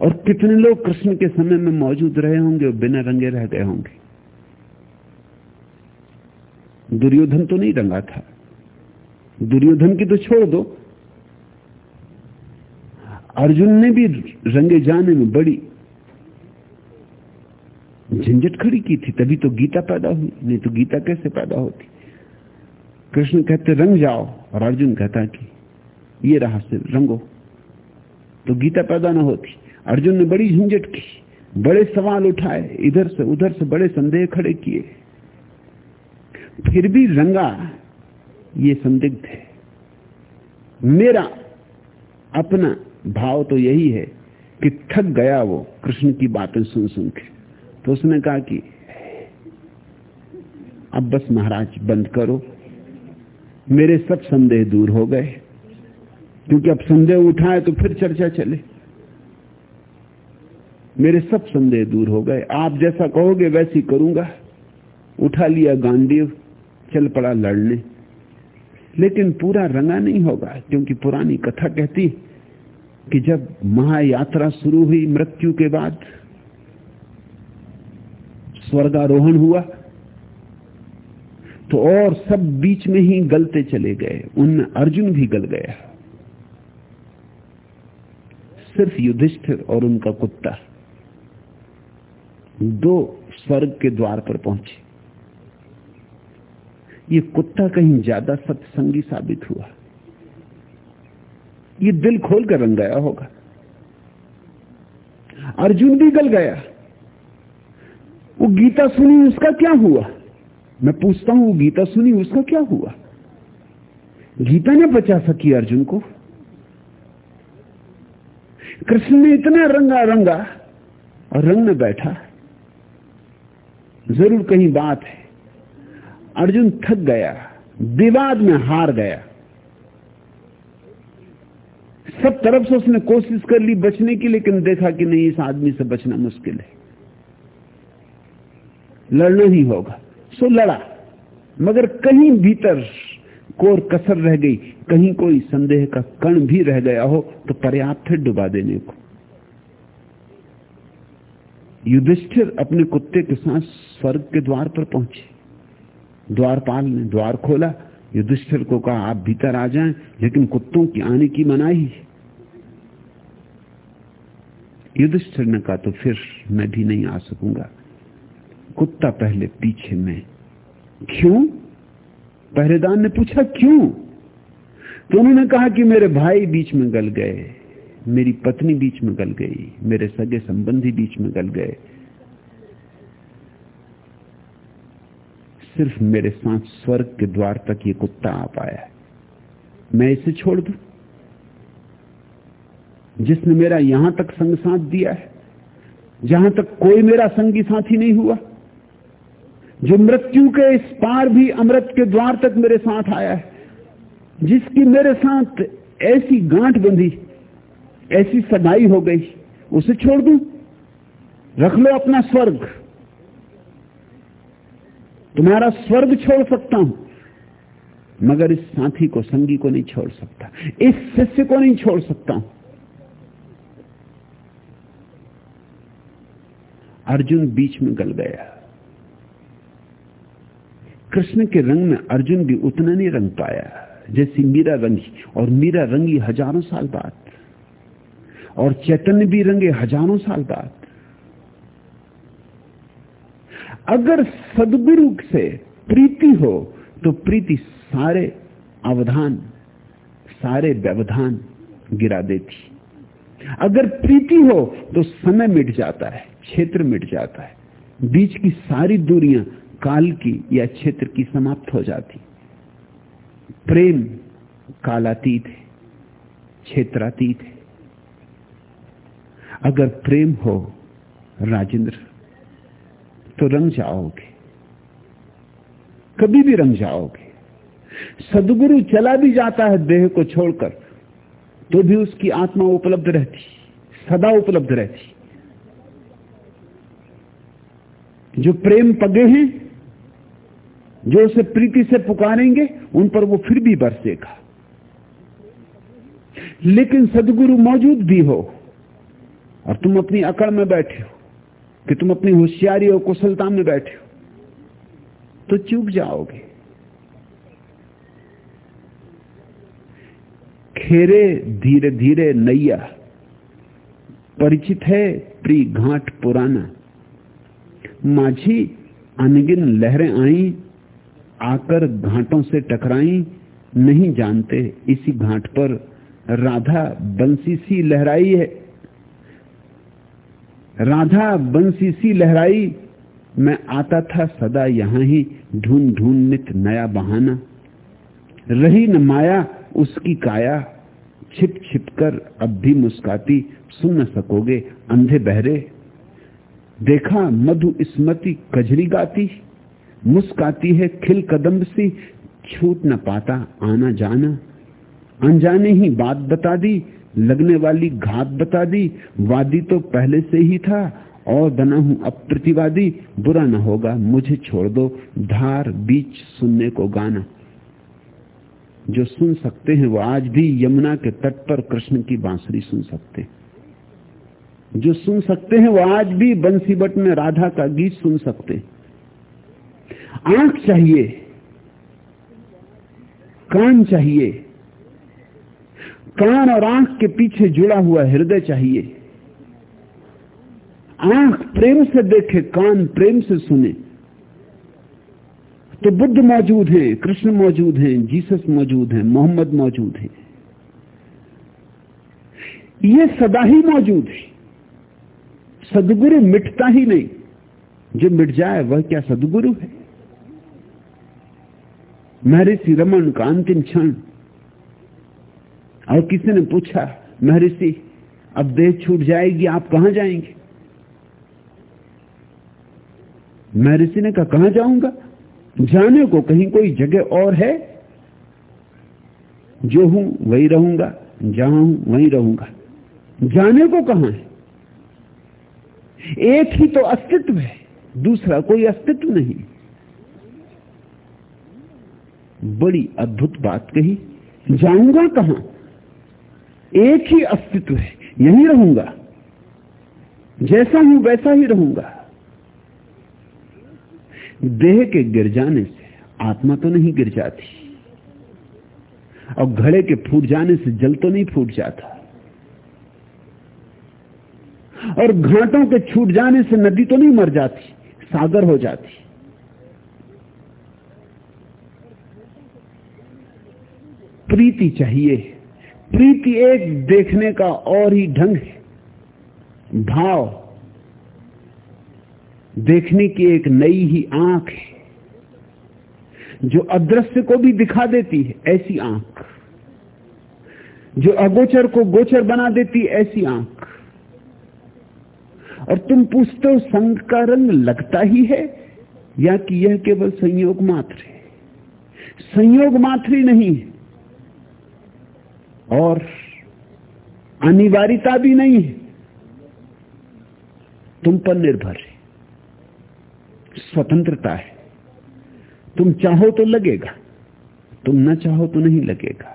और कितने लोग कृष्ण के समय में मौजूद रहे होंगे और बिना रंगे रह गए होंगे? दुर्योधन तो नहीं रंगा था। दुर्योधन की तो छोड़ दो। अर्जुन ने भी रंगे जाने में बड़ी झंझट खड़ी की थी, तभी तो गीता पैदा हुई, नहीं तो गीता कैसे पैदा होती? कृष्ण कहते, रंग जाओ। और अर्जुन कहता कि, ये रहा से रंगो। तो गीता पैदा ना होती। अर्जुन ने बड़ी झंझट की, बड़े सवाल उठाए, इधर से उधर से बड़े संदेह खड़े किए। फिर भी रंगा ये संदिग्ध है। मेरा अपना भाव तो यही है कि थक गया वो, कृष्ण की बातें सुन सुन के। तो उसने कहा कि, अब बस महाराज, बंद करो। मेरे सब संदेह दूर हो गए। क्योंकि अब संदेह उठाए तो फिर चर्चा चले। मेरे सब संदेह दूर हो गए। आप जैसा कहोगे वैसी करूँगा। उठा लिया गांडीव, चल पड़ा लड़ने। लेकिन पूरा रंगा नहीं होगा, क्योंकि पुरानी कथा कहती कि जब महायात्रा शुरू हुई मृत्यु के बाद, स्वर्गारोहण हुआ तो और सब बीच में ही गलते चले गए उनमें अर्जुन भी गल गया। सिर्फ़ युधिष्ठिर और उनका कुत्ता, दो स्वर्ग के द्वार पर पहुँचे। ये कुत्ता कहीं ज़्यादा सत्संगी साबित हुआ। ये दिल खोल कर रंग गया होगा। अर्जुन भी गल गया। वो गीता सुनी, उसका क्या हुआ? मैं पूछता हूँ गीता सुनी, उसका क्या हुआ? गीता ने बचा सकी अर्जुन को। कृष्ण ने इतना रंगा रंगा और रंग में बैठा। ज़रूर कहीं बात है। अर्जुन थक गया, विवाद में हार गया। सब तरफ़ से उसने कोशिश कर ली बचने की, लेकिन देखा कि नहीं, इस आदमी से बचना मुश्किल है। लड़ना ही होगा। सो लड़ा, मगर कहीं भीतर कोर कसर रह गई, कहीं कोई संदेह का कण भी रह गया हो तो पर्याप्त है डुबा देने को। युधिष्ठिर अपने कुत्ते के साथ स्वर्ग के द्वार पर पहुँचे। द्वारपाल ने द्वार खोला। युधिष्ठिर को कहा, आप भीतर आ जाएँ, लेकिन कुत्तों की आने की मनाही है। युधिष्ठिर ने कहा तो फिर मैं भी नहीं आ सकूँगा। कुत्ता पहले पीछे में, क्यों? पहरेदार ने पूछा, क्यों? तो उन्होंने कहा कि मेरे भाई बीच में गल गए, मेरी पत्नी बीच में गल गई, मेरे सगे संबंधी बीच में गल गए सिर्फ़ मेरे साथ स्वर्ग के द्वार तक ये कुत्ता आ पाया है। मैं इसे छोड़ दू? जिसने मेरा यहाँ तक संग साथ दिया है, जहाँ तक कोई मेरा संगी साथी नहीं हुआ, जो मृत्यु के इस पार भी अमृत के द्वार तक मेरे साथ आया है, जिसकी मेरे साथ ऐसी गांठ बंधी, ऐसी सगाई हो गई, उसे छोड़ दू? रख लो अपना स्वर्ग। तुम्हारा स्वर्ग छोड़ सकता हूँ, मगर इस साथी को, संगी को नहीं छोड़ सकता। इस शिष्य को नहीं छोड़ सकता हूँ। अर्जुन बीच में गल गया। कृष्ण के रंग में अर्जुन भी उतना नहीं रंग पाया, जैसी मीरा रंगी, और मीरा रंगी हज़ारों साल बाद, और चैतन्य भी रंगे हज़ारों साल बाद। अगर सदगुरु से प्रीति हो तो प्रीति सारे अवधान, सारे व्यवधान गिरा देती। अगर प्रीति हो तो समय मिट जाता है, क्षेत्र मिट जाता है। बीच की सारी दूरियाँ काल की या क्षेत्र की समाप्त हो जाती। प्रेम कालातीत है, क्षेत्रातीत है। अगर प्रेम हो, राजेंद्र तो रंग जाओगे, कभी भी रंग जाओगे। सदगुरु चला भी जाता है देह को छोड़कर तो भी उसकी आत्मा उपलब्ध रहती, सदा उपलब्ध रहती। जो प्रेम पगे हैं, जो उसे प्रीति से पुकारेंगे, उन पर वो फिर भी बरसेगा। लेकिन सदगुरु मौजूद भी हो, और तुम अपनी अकड़ में बैठे हो। कि तुम अपनी होशियारी और कुशलता में बैठे हो तो चूक जाओगे। खेरे धीरे धीरे नैया, परिचित है प्री घाट पुराना। माझी अनगिन लहरें आई, आकर घाटों से टकराई, नहीं जानते इसी घाट पर राधा बंसी सी लहराई है। राधा बंसी सी लहराई, मैं आता था सदा यहाँ ही, ढूंढ ढूंढ नित नया बहाना। रही न माया, उसकी काया, छिप छिप कर अब भी मुस्काती, सुन न सकोगे अंधे बहरे। देखा मधु स्मृति कजरी गाती, मुस्काती है खिल कदम सी, छूट न पाता आना जाना। अनजाने ही बात बता दी लगने वाली घात बता दी। वादी तो पहले से ही था, और बना हूँ अब प्रतिवादी। बुरा न होगा, मुझे छोड़ दो। धार बीच सुनने को गाना। जो सुन सकते हैं, वो आज भी यमुना के तट पर कृष्ण की बांसुरी सुन सकते हैं। जो सुन सकते हैं, वो आज भी बंसीबट में राधा का गीत सुन सकते आँख चाहिए, कान चाहिए कान और आँख के पीछे जुड़ा हुआ हृदय चाहिए। आँख प्रेम से देखे, कान प्रेम से सुने। तो बुद्ध मौजूद हैं, कृष्ण मौजूद हैं, जीसस मौजूद हैं, मोहम्मद मौजूद हैं। ये सदा ही मौजूद है। सदगुरु मिटता ही नहीं। जो मिट जाए, वह क्या सदगुरु है? महर्षि रमन का अंतिम क्षण। और किसी ने पूछा, महर्षि, अब देह छूट जाएगी, आप कहाँ जाएँगे? महर्षि ने कहा, कहाँ जाऊँगा? जाने को कहीं कोई जगह और है? जो हूँ, वही रहूँगा, जहाँ हूँ, वही रहूँगा। जाने को कहाँ है? एक ही तो अस्तित्व है, दूसरा कोई अस्तित्व नहीं। बड़ी अद्भुत बात कही, जाऊँगा कहाँ? एक ही अस्तित्व है, यही रहूँगा। जैसा हूँ वैसा ही रहूँगा। देह के गिर जाने से आत्मा तो नहीं गिर जाती, और घड़े के फूट जाने से जल तो नहीं फूट जाता, और घाटों के छूट जाने से नदी तो नहीं मर जाती, सागर हो जाती। प्रीति चाहिए। प्रीति एक देखने का और ही ढंग है। भाव देखने की एक नई ही आँख है, जो अदृश्य को भी दिखा देती है, ऐसी आँख। जो अगोचर को गोचर बना देती है, ऐसी आँख। और तुम पूछते हो, संग का रंग लगता ही है, या कि यह केवल संयोग मात्र है? संयोग मात्र ही नहीं है। और अनिवार्यता भी नहीं है। तुम पर निर्भर है। स्वतंत्रता है। तुम चाहो तो लगेगा। तुम न चाहो तो नहीं लगेगा।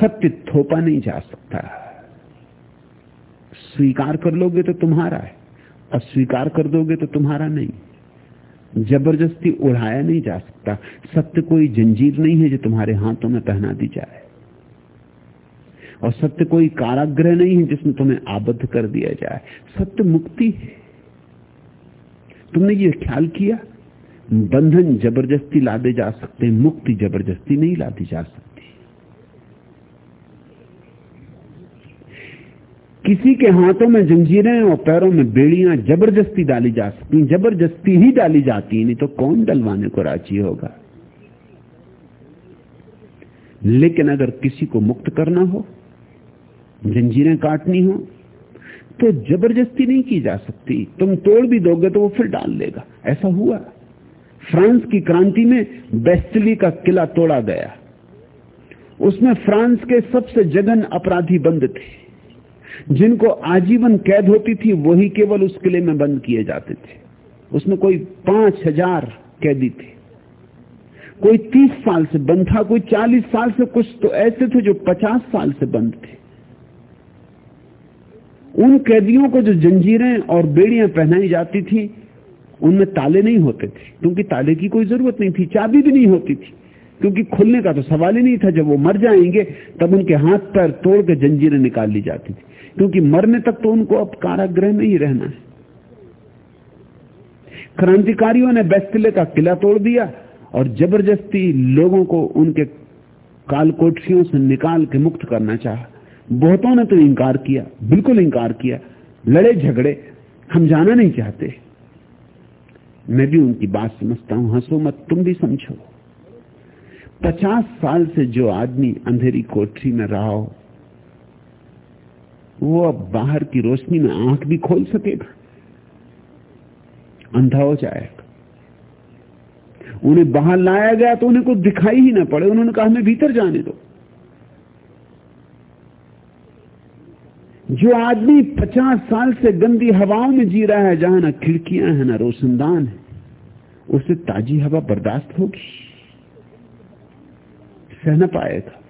सत्य थोपा नहीं जा सकता। स्वीकार कर लोगे तो तुम्हारा है। अस्वीकार कर दोगे तो तुम्हारा नहीं। ज़बरदस्ती उड़ाया नहीं जा सकता। सत्य कोई जंजीर नहीं है जो तुम्हारे हाथों में पहना दी जाए। और सत्य कोई काराग्रह नहीं है जिसमें तुम्हें आबद्ध कर दिया जाए। सत्य मुक्ति है। तुमने ये ख्याल किया? बंधन ज़बरदस्ती लादे जा सकते, मुक्ति ज़बरदस्ती नहीं लादी जा सकती। किसी के हाथों में जंजीरें और पैरों में बेड़ियाँ ज़बरदस्ती डाली जा सकती, ज़बरदस्ती ही डाली जाती, नहीं तो कौन डलवाने को राज़ी होगा? लेकिन अगर किसी को मुक्त करना हो, जंजीरें काटनी हो तो ज़बरदस्ती नहीं की जा सकती। तुम तोड़ भी दोगे तो वो फिर डाल लेगा ऐसा हुआ। फ्रांस की क्रांति में बेस्टली का किला तोड़ा गया। उसमें फ्रांस के सबसे जघन अपराधी बंद थे। जिनको आजीवन कैद होती थी, वही केवल उस किले में बंद किए जाते थे। उसमें कोई पाँच हज़ार कैदी थे। कोई तीस साल से बंद था, कोई चालीस साल से कुछ तो ऐसे थे जो पचास साल से बंद थे। उन कैदियों को जो जंजीरें और बेड़ियाँ पहनाई जाती थी, उनमें ताले नहीं होते थे, क्योंकि ताले की कोई ज़रूरत नहीं थी, चाबी भी नहीं होती थी। क्योंकि खुलने का तो सवाल ही नहीं था। जब वो मर जाएँगे, तब उनके हाथ पैर तोड़ के जंजीरें निकाल ली जाती थी। क्योंकि मरने तक तो उनको अब कारागृह में ही रहना है। क्रांतिकारियों ने बेस्तिले का किला तोड़ दिया और ज़बरदस्ती लोगों को उनके कालकोठरियों से निकाल के मुक्त करना चाहा। बहुतों ने तो इंकार किया, बिल्कुल इंकार किया। लड़े झगड़े, हम जाना नहीं चाहते। मैं भी उनकी बात समझता हूँ, हंसो मत, तुम भी समझो। पचास साल से जो आदमी अंधेरी कोठरी में रहा हो, वो अब बाहर की रोशनी में आँख भी खोल सकेगा। अंधा हो जाएगा। उन्हें बाहर लाया गया तो उन्हें कुछ दिखाई ही ना पड़े, उन्होंने कहा, हमें भीतर जाने दो। जो आदमी पचास साल से गंदी हवाओं में जी रहा है, जहाँ ना खिड़कियाँ हैं, ना रोशनदान है, उसे ताजी हवा बर्दाश्त होगी। सह न पाएगा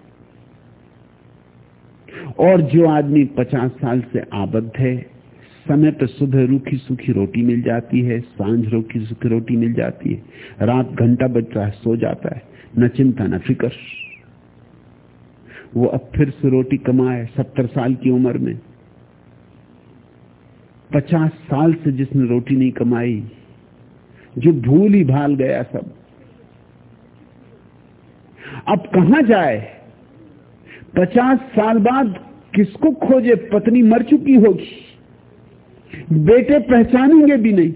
और जो आदमी पचास साल से आबद्ध है, समय पर सुबह रूखी सूखी रोटी मिल जाती है, साँझ रूखी सूखी रोटी मिल जाती है, रात घंटा बज रहा है, सो जाता है, न चिंता, न फ़िक्र। वो अब फिर से रोटी कमाए सत्तर साल की उम्र में। पचास साल से जिसने रोटी नहीं कमाई, जो भूल ही भाल गया सब अब कहाँ जाए? पचास साल बाद किसको खोजे? पत्नी मर चुकी होगी। बेटे पहचानेंगे भी नहीं।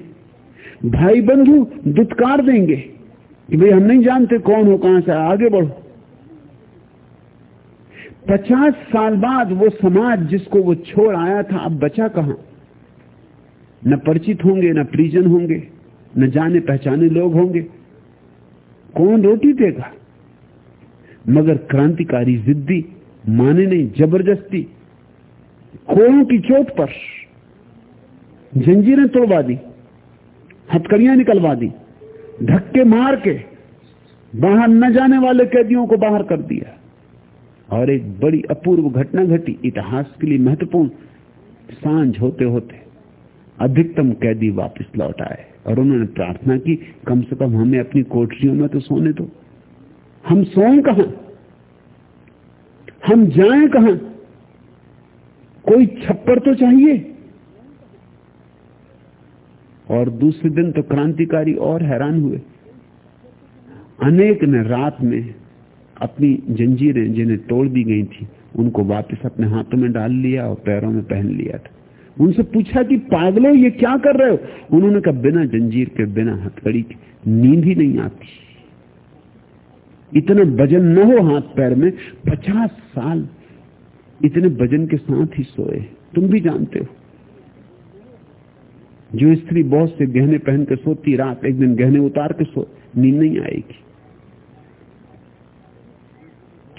भाई बंधु दुत्कार देंगे कि भाई हम नहीं जानते कौन हो, कहाँ से आगे बढ़ो। पचास साल बाद वो समाज जिसको वो छोड़ आया था, अब बचा कहाँ? न परिचित होंगे, न परिजन होंगे, न जाने पहचाने लोग होंगे। कौन रोटी देगा? मगर क्रांतिकारी जिद्दी, माने नहीं, ज़बरदस्ती कोयों की चोट पर, जंजीरें तोड़वा दी, हथकड़ियाँ निकलवा दी, धक्के मार के बाहर न जाने वाले कैदियों को बाहर कर दिया। और एक बड़ी अपूर्व घटना घटी, इतिहास के लिए महत्वपूर्ण। साँझ होते होते अधिकतम कैदी वापस लौट आए और उन्होंने प्रार्थना की, कम से कम हमें अपनी कोठरियों में तो सोने दो। हम सोए कहाँ? हम जाए कहाँ? कोई छप्पर तो चाहिए? और दूसरे दिन तो क्रांतिकारी और हैरान हुए। अनेक ने रात में अपनी जंजीरें जिन्हें तोड़ दी गई थी, उनको वापस अपने हाथों में डाल लिया और पैरों में पहन लिया था। उनसे पूछा कि, पागलो, ये क्या कर रहे हो? उन्होंने कहा, बिना जंजीर के, बिना हथकड़ी के नींद ही नहीं आती। इतना वज़न न हो हाथ पैर में, पचास साल इतने वज़न के साथ ही सोए। तुम भी जानते हो। जो स्त्री बहुत से गहने पहन के सोती, रात एक दिन गहने उतार के सो, नींद नहीं आएगी।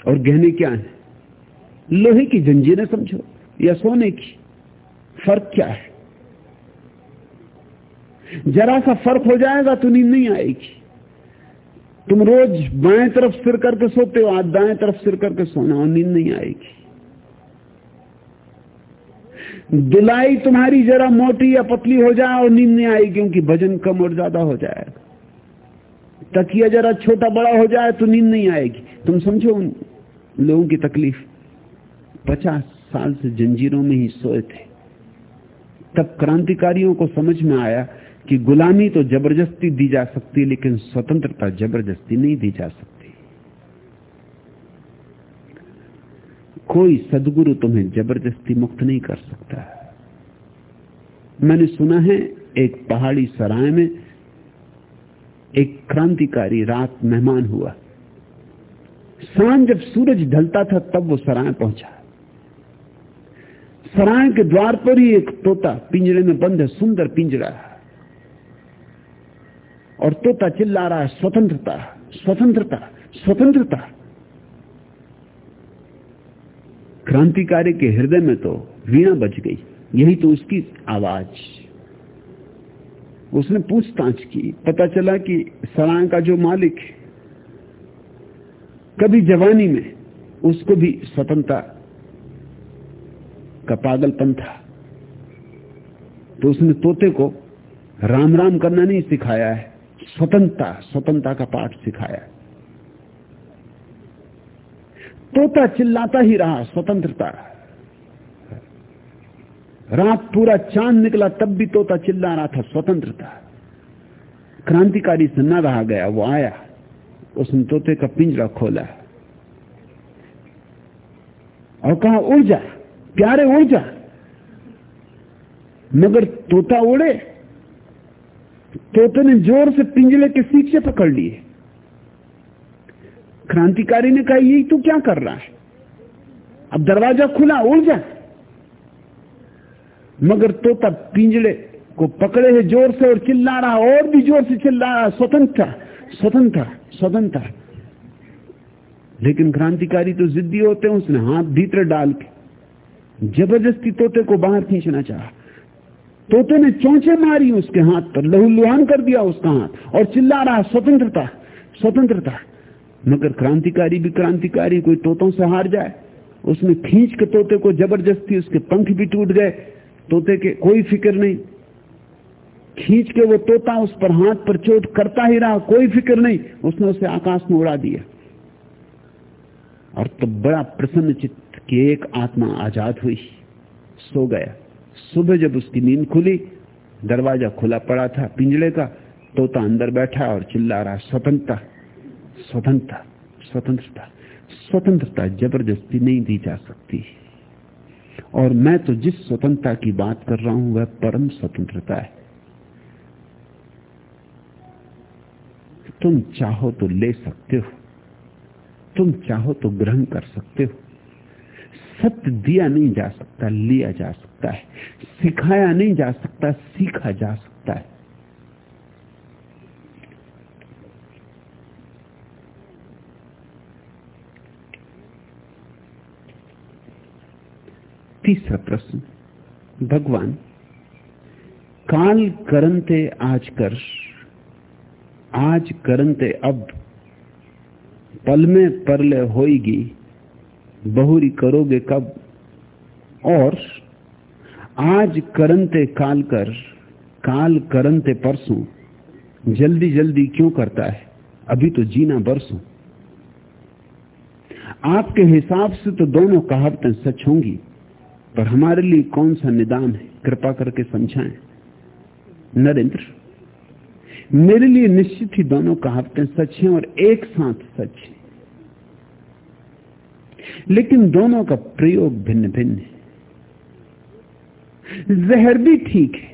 और गहने क्या है? लोहे की जंजीरें समझो, या सोने की। फ़र्क क्या है? जरा सा फ़र्क हो जाएगा तो नींद नहीं आएगी। तुम रोज बाएँ तरफ़ सिर करके सोते हो, आज दाएँ तरफ़ सिर करके सोना, और नींद नहीं आएगी। दुलाई तुम्हारी जरा मोटी या पतली हो जाए और नींद नहीं आएगी, क्योंकि वज़न कम और ज़्यादा हो जाएगा तकिया जरा छोटा बड़ा हो जाए तो नींद नहीं आएगी। तुम समझो उन लोगों की तकलीफ़। पचास साल से जंजीरों में ही सोए थे। तब क्रांतिकारियों को समझ में आया कि गुलामी तो ज़बरदस्ती दी जा सकती लेकिन स्वतंत्रता ज़बरदस्ती नहीं दी जा सकती। कोई सदगुरु तुम्हें ज़बरदस्ती मुक्त नहीं कर सकता। मैंने सुना है, एक पहाड़ी सराय में एक क्रांतिकारी रात मेहमान हुआ। साँझ जब सूरज ढलता था, तब वो सराय पहुँचा। सराय के द्वार पर ही एक तोता पिंजरे में बंद है, सुंदर पिंजरा और तोता चिल्ला रहा है, स्वतंत्रता स्वतंत्रता स्वतंत्रता। क्रांतिकारी के हृदय में तो वीणा बज गई, यही तो उसकी आवाज़। उसने पूछताछ की, पता चला कि सराय का जो मालिक कभी जवानी में उसको भी स्वतंत्रता का पागलपन था। तो उसने तोते को राम राम करना नहीं सिखाया है। स्वतंत्रता स्वतंत्रता का पाठ सिखाया। तोता चिल्लाता ही रहा, स्वतंत्रता। रात पूरा चाँद निकला, तब भी तोता चिल्ला रहा था, स्वतंत्रता। क्रांतिकारी से न रहा गया, वो आया उसने तोते का पिंजरा खोला। और कहा, उड़ जा, प्यारे उड़ जा। मगर तोता उड़े तोते ने ज़ोर से पिंजरे के सीखे पकड़ लिए। क्रांतिकारी ने कहा, यही तू क्या कर रहा है? अब दरवाज़ा खुला, उड़ जा। मगर तोता पिंजड़े को पकड़े है ज़ोर से और चिल्ला रहा, और भी ज़ोर से चिल्ला रहा, स्वतंत्रता स्वतंत्रता स्वतंत्रता। लेकिन क्रांतिकारी तो जिद्दी होते हैं, उसने हाथ भीतर डाल के ज़बरदस्ती तोते को बाहर खींचना चाहा। तोते ने चौंचे मारी उसके हाथ पर, लहूलुहान कर दिया उसका हाथ और चिल्ला रहा, स्वतंत्रता स्वतंत्रता। मगर क्रांतिकारी भी क्रांतिकारी, कोई तोतों से हार जाए। उसने खींच के तोते को ज़बरदस्ती, उसके पंख भी टूट गए। तोते के कोई फ़िक्र नहीं। खींच के वो तोता उस पर हाथ पर चोट करता ही रहा, कोई फ़िक्र नहीं। उसने उसे आकाश में उड़ा दिया। और तब तो बड़ा प्रसन्न चित्त की एक आत्मा आज़ाद हुई, सो गया। सुबह जब उसकी नींद खुली, दरवाज़ा खुला पड़ा था पिंजड़े का तोता अंदर बैठा और चिल्ला रहा, स्वतंत्रता स्वतंत्रता स्वतंत्रता स्वतंत्रता ज़बरदस्ती नहीं दी जा सकती। और मैं तो जिस स्वतंत्रता की बात कर रहा हूँ, वह परम स्वतंत्रता है। तुम चाहो तो ले सकते हो, तुम चाहो तो ग्रहण कर सकते हो सत्य दिया नहीं जा सकता, लिया जा सकता है। सिखाया नहीं जा सकता, सीखा जा सकता है। तीसरा प्रश्न, भगवान, काल करनते आज कर आज करंते अब, पल में परले होगी बहुरी करोगे कब? और आज करंते काल कर, काल करंते परसों, जल्दी जल्दी क्यों करता है? अभी तो जीना बरसों। आपके हिसाब से तो दोनों कहावतें सच होंगी, पर हमारे लिए कौन सा निदान है? कृपा करके समझाएँ। नरेंद्र, मेरे लिए निश्चित ही दोनों कहावतें सच हैं और एक साथ सच है। लेकिन दोनों का प्रयोग भिन्न भिन्न है। जहर भी ठीक है,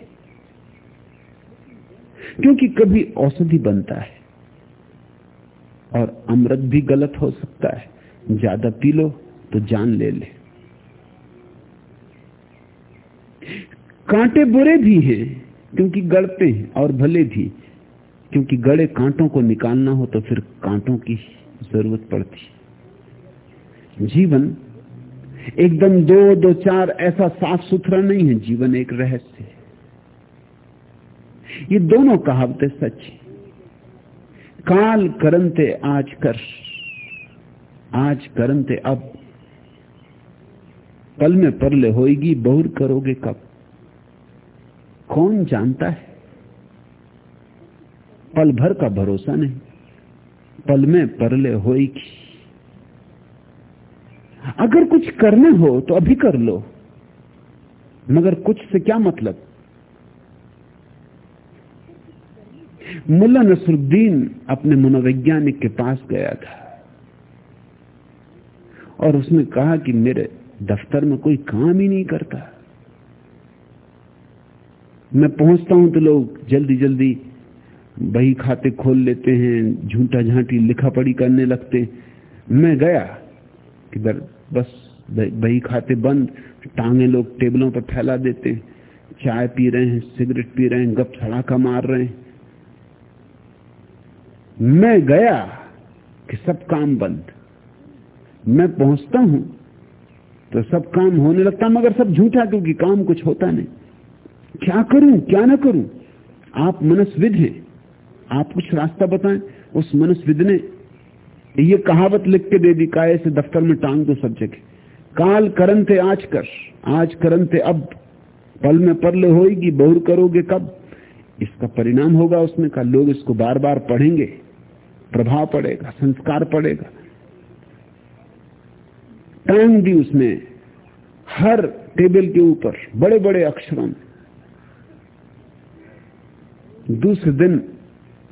क्योंकि कभी औषधि बनता है और अमृत भी गलत हो सकता है। ज़्यादा पी लो तो जान ले ले। कांटे बुरे भी हैं, क्योंकि गड़ते हैं, और भले भी, क्योंकि गड़े कांटों को निकालना हो तो फिर कांटों की ज़रूरत पड़ती जीवन, एकदम दो दो, चार ऐसा साफ़ सुथरा नहीं है, जीवन एक रहस्य है। ये दोनों कहावतें सच काल करंते, आज कर। आज करंते, अब। पल में परले होएगी, बहुर करोगे कब? कौन जानता है? पल भर का भरोसा नहीं। पल में परले होएगी। अगर कुछ करना हो तो अभी कर लो। मगर कुछ से क्या मतलब? मुल्ला नसरुद्दीन अपने मनोवैज्ञानिक के पास गया था और उसने कहा कि मेरे दफ्तर में कोई काम ही नहीं करता। मैं पहुँचता हूँ तो लोग जल्दी जल्दी बही खाते खोल लेते हैं, झूठा झांटी लिखा पड़ी करने लगते मैं गया कि बस बही खाते बंद, टांगे लोग टेबलों पर फैला देते चाय पी रहे हैं, सिगरेट पी रहे हैं, गप सड़ाका मार रहे हैं। मैं गया कि सब काम बंद। मैं पहुँचता हूँ तो सब काम होने लगता मगर सब झूठा, क्योंकि काम कुछ होता नहीं। क्या करूँ, क्या ना करूँ? आप मनस्विद हैं। आप कुछ रास्ता बताएँ, उस मनस्विद ने ये कहावत लिख के दे दी, काय से दफ्तर में टांग दो सब जगह काल करनते आज कर, आज करनते अब। पल में परले होगी बहुर करोगे कब? इसका परिणाम होगा उसमें का लोग इसको बार बार पढ़ेंगे। प्रभाव पड़ेगा, संस्कार पड़ेगा। टांग दी उसने हर टेबल के ऊपर बड़े बड़े अक्षरों में। दूसरे दिन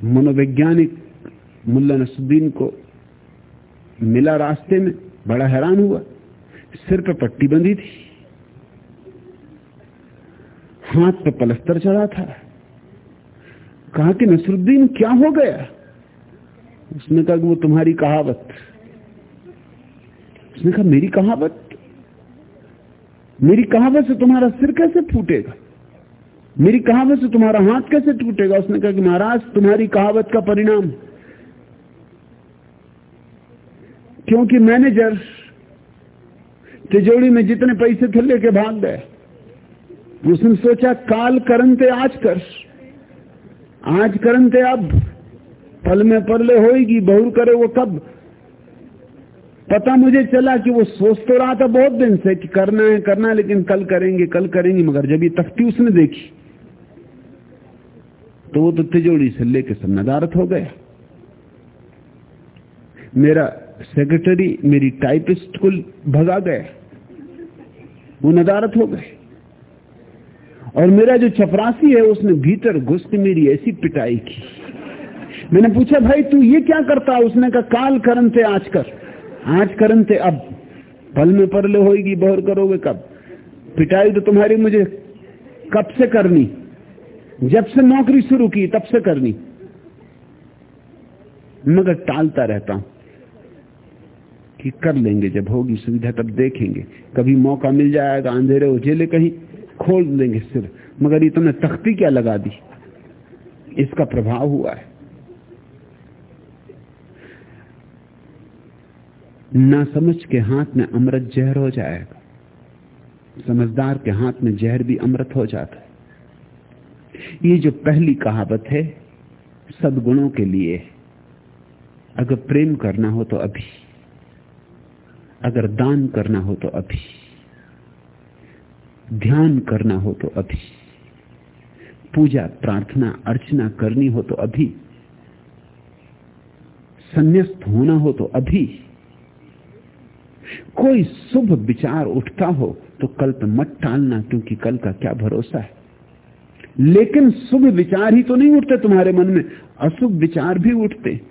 मनोवैज्ञानिक मुल्ला नसुद्दीन को मिला रास्ते में, बड़ा हैरान हुआ। सिर पर पट्टी बंधी थी। हाथ पर पलस्तर चढ़ा था। कहा कि नसरुद्दीन, क्या हो गया? उसने कहा वो तुम्हारी कहावत। उसने कहा, मेरी कहावत? मेरी कहावत से तुम्हारा सिर कैसे फूटेगा? मेरी कहावत से तुम्हारा हाथ कैसे टूटेगा? उसने कहा कि महाराज, तुम्हारी कहावत का परिणाम क्योंकि मैनेजर तिजोड़ी में जितने पैसे थे लेके भाग गए। उसने सोचा, काल करनते आज कर। आज करनते अब। पल में परले होएगी, बहुर करे वो कब। पता मुझे चला कि वो सोच तो रहा था बहुत दिन से कि करना है करना है, लेकिन कल करेंगे कल करेंगे, मगर जब ये तख्ती उसने देखी तो वो तो तिजोड़ी से लेके सब नदारत हो गया। मेरा सेक्रेटरी मेरी टाइपिस्ट को भगा गए। वो नदारत हो गए। और मेरा जो चपरासी है, उसने भीतर घुस के मेरी ऐसी पिटाई की। मैंने पूछा, भाई, तू ये क्या करता? उसने कहा, काल करन थे आज कर। आज करन थे अब। पल में परले होगी बहुर करोगे कब? पिटाई तो तुम्हारी मुझे कब से करनी? जब से नौकरी शुरू की, तब से करनी। मगर टालता रहता हूँ। कि कर लेंगे, जब होगी सुविधा तब देखेंगे। कभी मौका मिल जाएगा, अंधेरे उजेले कहीं खोल देंगे सिर, मगर ये तुमने तख्ती क्या लगा दी? इसका प्रभाव हुआ है। ना समझ के हाथ में अमृत जहर हो जाएगा, समझदार के हाथ में जहर भी अमृत हो जाता है। ये जो पहली कहावत है, सदगुणों के लिए, अगर प्रेम करना हो तो अभी। अगर दान करना हो तो अभी। ध्यान करना हो तो अभी। पूजा, प्रार्थना, अर्चना करनी हो तो अभी। संन्यास्त होना हो तो अभी। कोई शुभ विचार उठता हो तो कल पे मत टालना क्योंकि कल का क्या भरोसा है। लेकिन शुभ विचार ही तो नहीं उठते तुम्हारे मन में। अशुभ विचार भी उठते।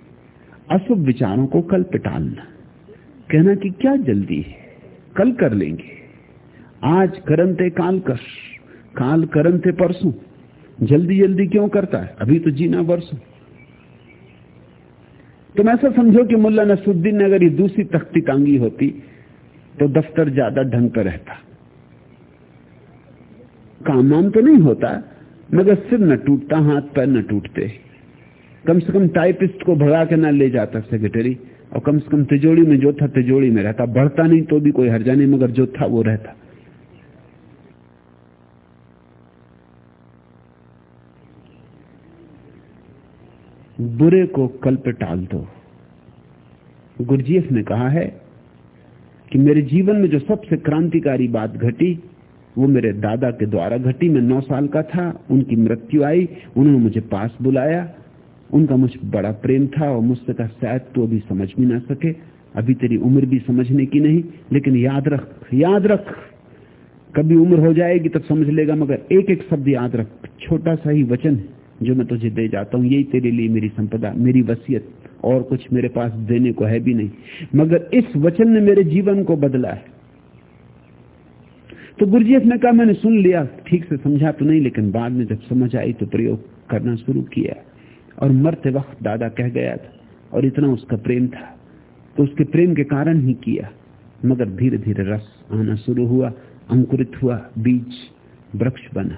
अशुभ विचारों को कल पे टालना। कहना कि क्या जल्दी? है कल कर लेंगे। आज करनते काल कर, काल करनते परसों। जल्दी जल्दी क्यों करता है? अभी तो जीना बरसों। तुम ऐसा समझो कि मुल्ला नसुद्दीन ने अगर ये दूसरी तख्ती टांगी होती तो दफ्तर ज़्यादा ढंग पर रहता। काम वाम तो नहीं होता, मगर सिर न टूटता हाथ पैर न टूटते। कम से कम टाइपिस्ट को भगा के ना ले जाता सेक्रेटरी और कम से कम तिजोड़ी में जो था तिजोड़ी में रहता। बढ़ता नहीं तो भी कोई हर्जा नहीं, मगर जो था वो रहता। बुरे को कल पे टाल दो। गुरजीएफ ने कहा है कि मेरे जीवन में जो सबसे क्रांतिकारी बात घटी, वो मेरे दादा के द्वारा घटी। मैं नौ साल का था, उनकी मृत्यु आई, उन्होंने मुझे पास बुलाया। उनका मुझ बड़ा प्रेम था और मुझसे कहा, शायद तू अभी समझ भी ना सके, अभी तेरी उम्र भी समझने की नहीं, लेकिन याद रख याद रख। कभी उम्र हो जाएगी तब समझ लेगा, मगर एक एक शब्द याद रख। छोटा सा ही वचन जो मैं तुझे दे जाता हूँ, यही तेरे लिए मेरी संपदा, मेरी वसीयत, और कुछ मेरे पास देने को है भी नहीं। मगर इस वचन ने मेरे जीवन को बदला है। तो गुरुजीएफ ने कहा मैंने सुन लिया, ठीक से समझा तो नहीं, लेकिन बाद में जब समझ आई तो प्रयोग करना शुरू किया। और मरते वक्त दादा कह गया था, और इतना उसका प्रेम था। तो उसके प्रेम के कारण ही किया। मगर धीरे धीरे रस आना शुरू हुआ, अंकुरित हुआ, बीज, वृक्ष बना।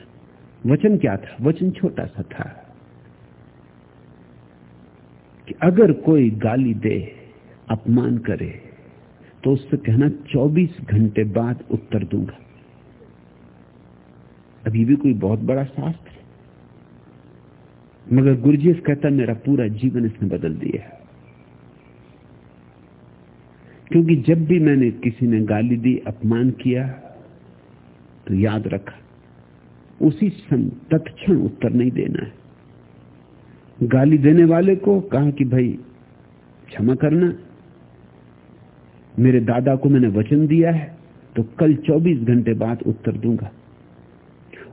वचन क्या था? वचन छोटा सा था कि अगर कोई गाली दे, अपमान करे तो उससे कहना 24 घंटे बाद उत्तर दूँगा। अभी भी कोई बहुत बड़ा शास्त्र मगर गुरुजीफ कहता मेरा पूरा जीवन इसने बदल दिया है। क्योंकि जब भी मैंने किसी ने गाली दी, अपमान किया तो याद रखा, उसी तत्क्षण उत्तर नहीं देना है। गाली देने वाले को कहा कि भाई, क्षमा करना। मेरे दादा को मैंने वचन दिया है तो कल 24 घंटे बाद उत्तर दूँगा।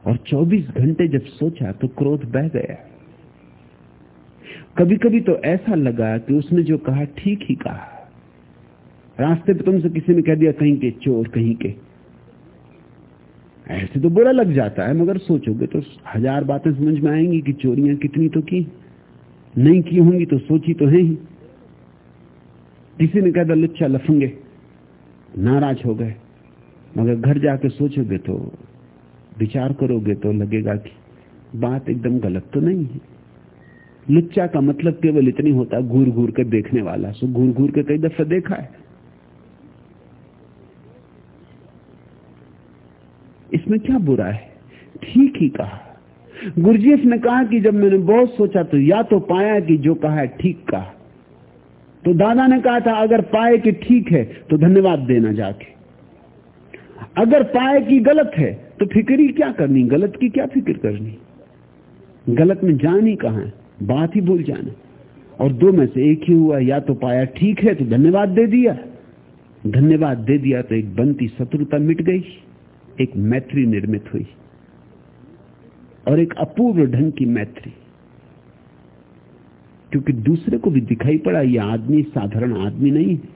और 24 घंटे जब सोचा तो क्रोध बह गया। कभी कभी तो ऐसा लगा कि उसने जो कहा ठीक ही कहा। रास्ते पे तुमसे किसी ने कह दिया कहीं के चोर, कहीं के। ऐसे तो बुरा लग जाता है, मगर सोचोगे तो हज़ार बातें समझ में आएँगी कि चोरियाँ कितनी तो की। नहीं की होंगी तो सोची तो है ही। किसी ने कह दिया, लुच्चा लफंगे, नाराज़ हो गए। मगर घर जाके सोचोगे तो विचार करोगे तो लगेगा कि बात एकदम गलत तो नहीं है। लुच्चा का मतलब केवल इतनी होता घूर घूर के देखने वाला। सो घूर घूर के कई दफे देखा है। इसमें क्या बुरा है? ठीक ही कहा। गुरजीएफ ने कहा कि जब मैंने बहुत सोचा तो या तो पाया कि जो कहा है ठीक कहा। तो दादा ने कहा था, अगर पाए कि ठीक है तो धन्यवाद देना जाके। अगर पाए कि गलत है तो फ़िक्र ही क्या करनी? गलत की क्या फ़िक्र करनी? गलत में जान ही कहा है? बात ही भूल जाना। और दो में से एक ही हुआ, या तो पाया ठीक है तो धन्यवाद दे दिया। धन्यवाद दे दिया तो एक बनती शत्रुता मिट गई, एक मैत्री निर्मित हुई। और एक अपूर्व ढंग की मैत्री। क्योंकि दूसरे को भी दिखाई पड़ा यह आदमी साधारण आदमी नहीं है।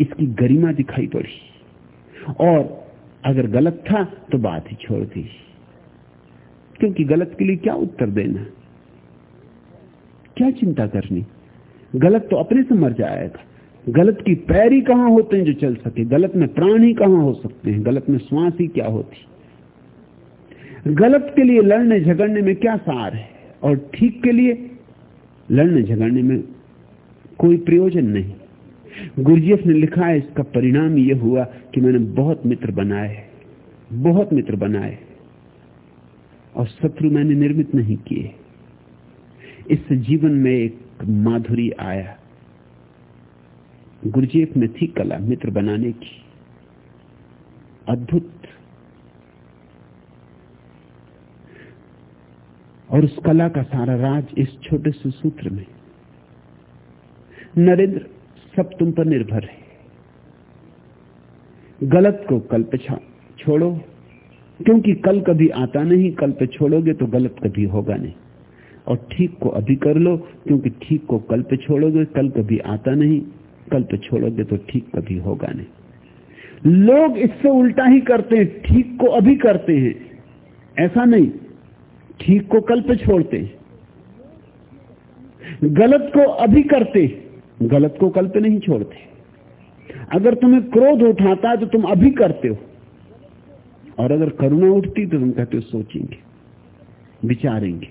इसकी गरिमा दिखाई पड़ी। और अगर गलत था तो बात ही छोड़ दी। क्योंकि गलत के लिए क्या उत्तर देना क्या चिंता करनी? गलत तो अपने से मर जाएगा। गलत की पैर ही कहाँ होते हैं जो चल सके? गलत में प्राण ही कहाँ हो सकते हैं? गलत में श्वास ही क्या होती? गलत के लिए लड़ने झगड़ने में क्या सार है? और ठीक के लिए लड़ने झगड़ने में कोई प्रयोजन नहीं। गुरजीएफ ने लिखा है, इसका परिणाम यह हुआ कि मैंने बहुत मित्र बनाए बहुत मित्र बनाए और शत्रु मैंने निर्मित नहीं किए। इससे जीवन में एक माधुरी आया। गुरजीएफ में थी कला मित्र बनाने की। अद्भुत। और उस कला का सारा राज इस छोटे से सूत्र में। नरेंद्र, सब तुम पर निर्भर है। गलत को कल पे छोड़ो। क्योंकि कल कभी आता नहीं, कल पे छोड़ोगे तो गलत कभी होगा नहीं। और ठीक को अभी कर लो, क्योंकि ठीक को कल पे छोड़ोगे, कल कभी आता नहीं, कल पे छोड़ोगे तो ठीक कभी होगा नहीं। लोग इससे उल्टा ही करते हैं, ठीक को अभी करते हैं। ऐसा नहीं, ठीक को कल पे छोड़ते हैं। गलत को अभी करते गलत को कल पे नहीं छोड़ते। अगर तुम्हें क्रोध उठाता है तो तुम अभी करते हो। और अगर करुणा उठती तो तुम कहते हो, सोचेंगे, विचारेंगे।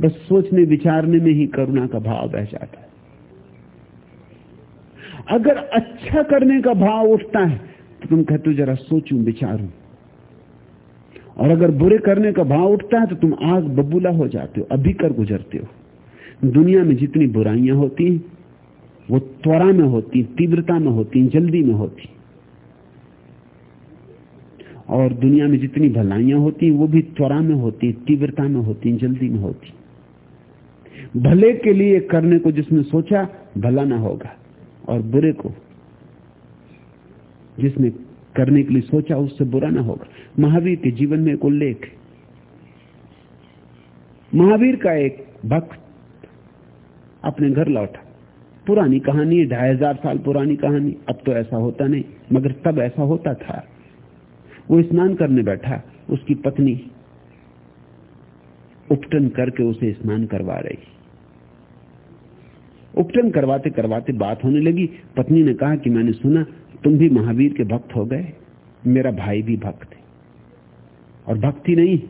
बस सोचने, विचारने में ही करुणा का भाव बह जाता है। अगर अच्छा करने का भाव उठता है तो तुम कहते हो, जरा सोचूं, विचारूं। और अगर बुरे करने का भाव उठता है तो तुम आग बबूला हो जाते हो अभी कर गुजरते हो। दुनिया में जितनी बुराइयाँ होती हैं, वो त्वरा में होती तीव्रता में होती जल्दी में होती और दुनिया में जितनी भलाइयाँ होती, वो भी त्वरा में होती, तीव्रता में होती, जल्दी में होती। भले के लिए करने को जिसने सोचा, भला ना होगा। और बुरे को जिसने करने के लिए सोचा, उससे बुरा ना होगा। महावीर के जीवन में एक उल्लेख महावीर का एक भक्त अपने घर लौटा। पुरानी कहानी ढाई हज़ार साल पुरानी कहानी। अब तो ऐसा होता नहीं, मगर तब ऐसा होता था। वो स्नान करने बैठा, उसकी पत्नी उपटन करके उसे स्नान करवा रही। उपटन करवाते करवाते बात होने लगी। पत्नी ने कहा कि मैंने सुना, तुम भी महावीर के भक्त हो गए। मेरा भाई भी भक्त है। और भक्ति नहीं,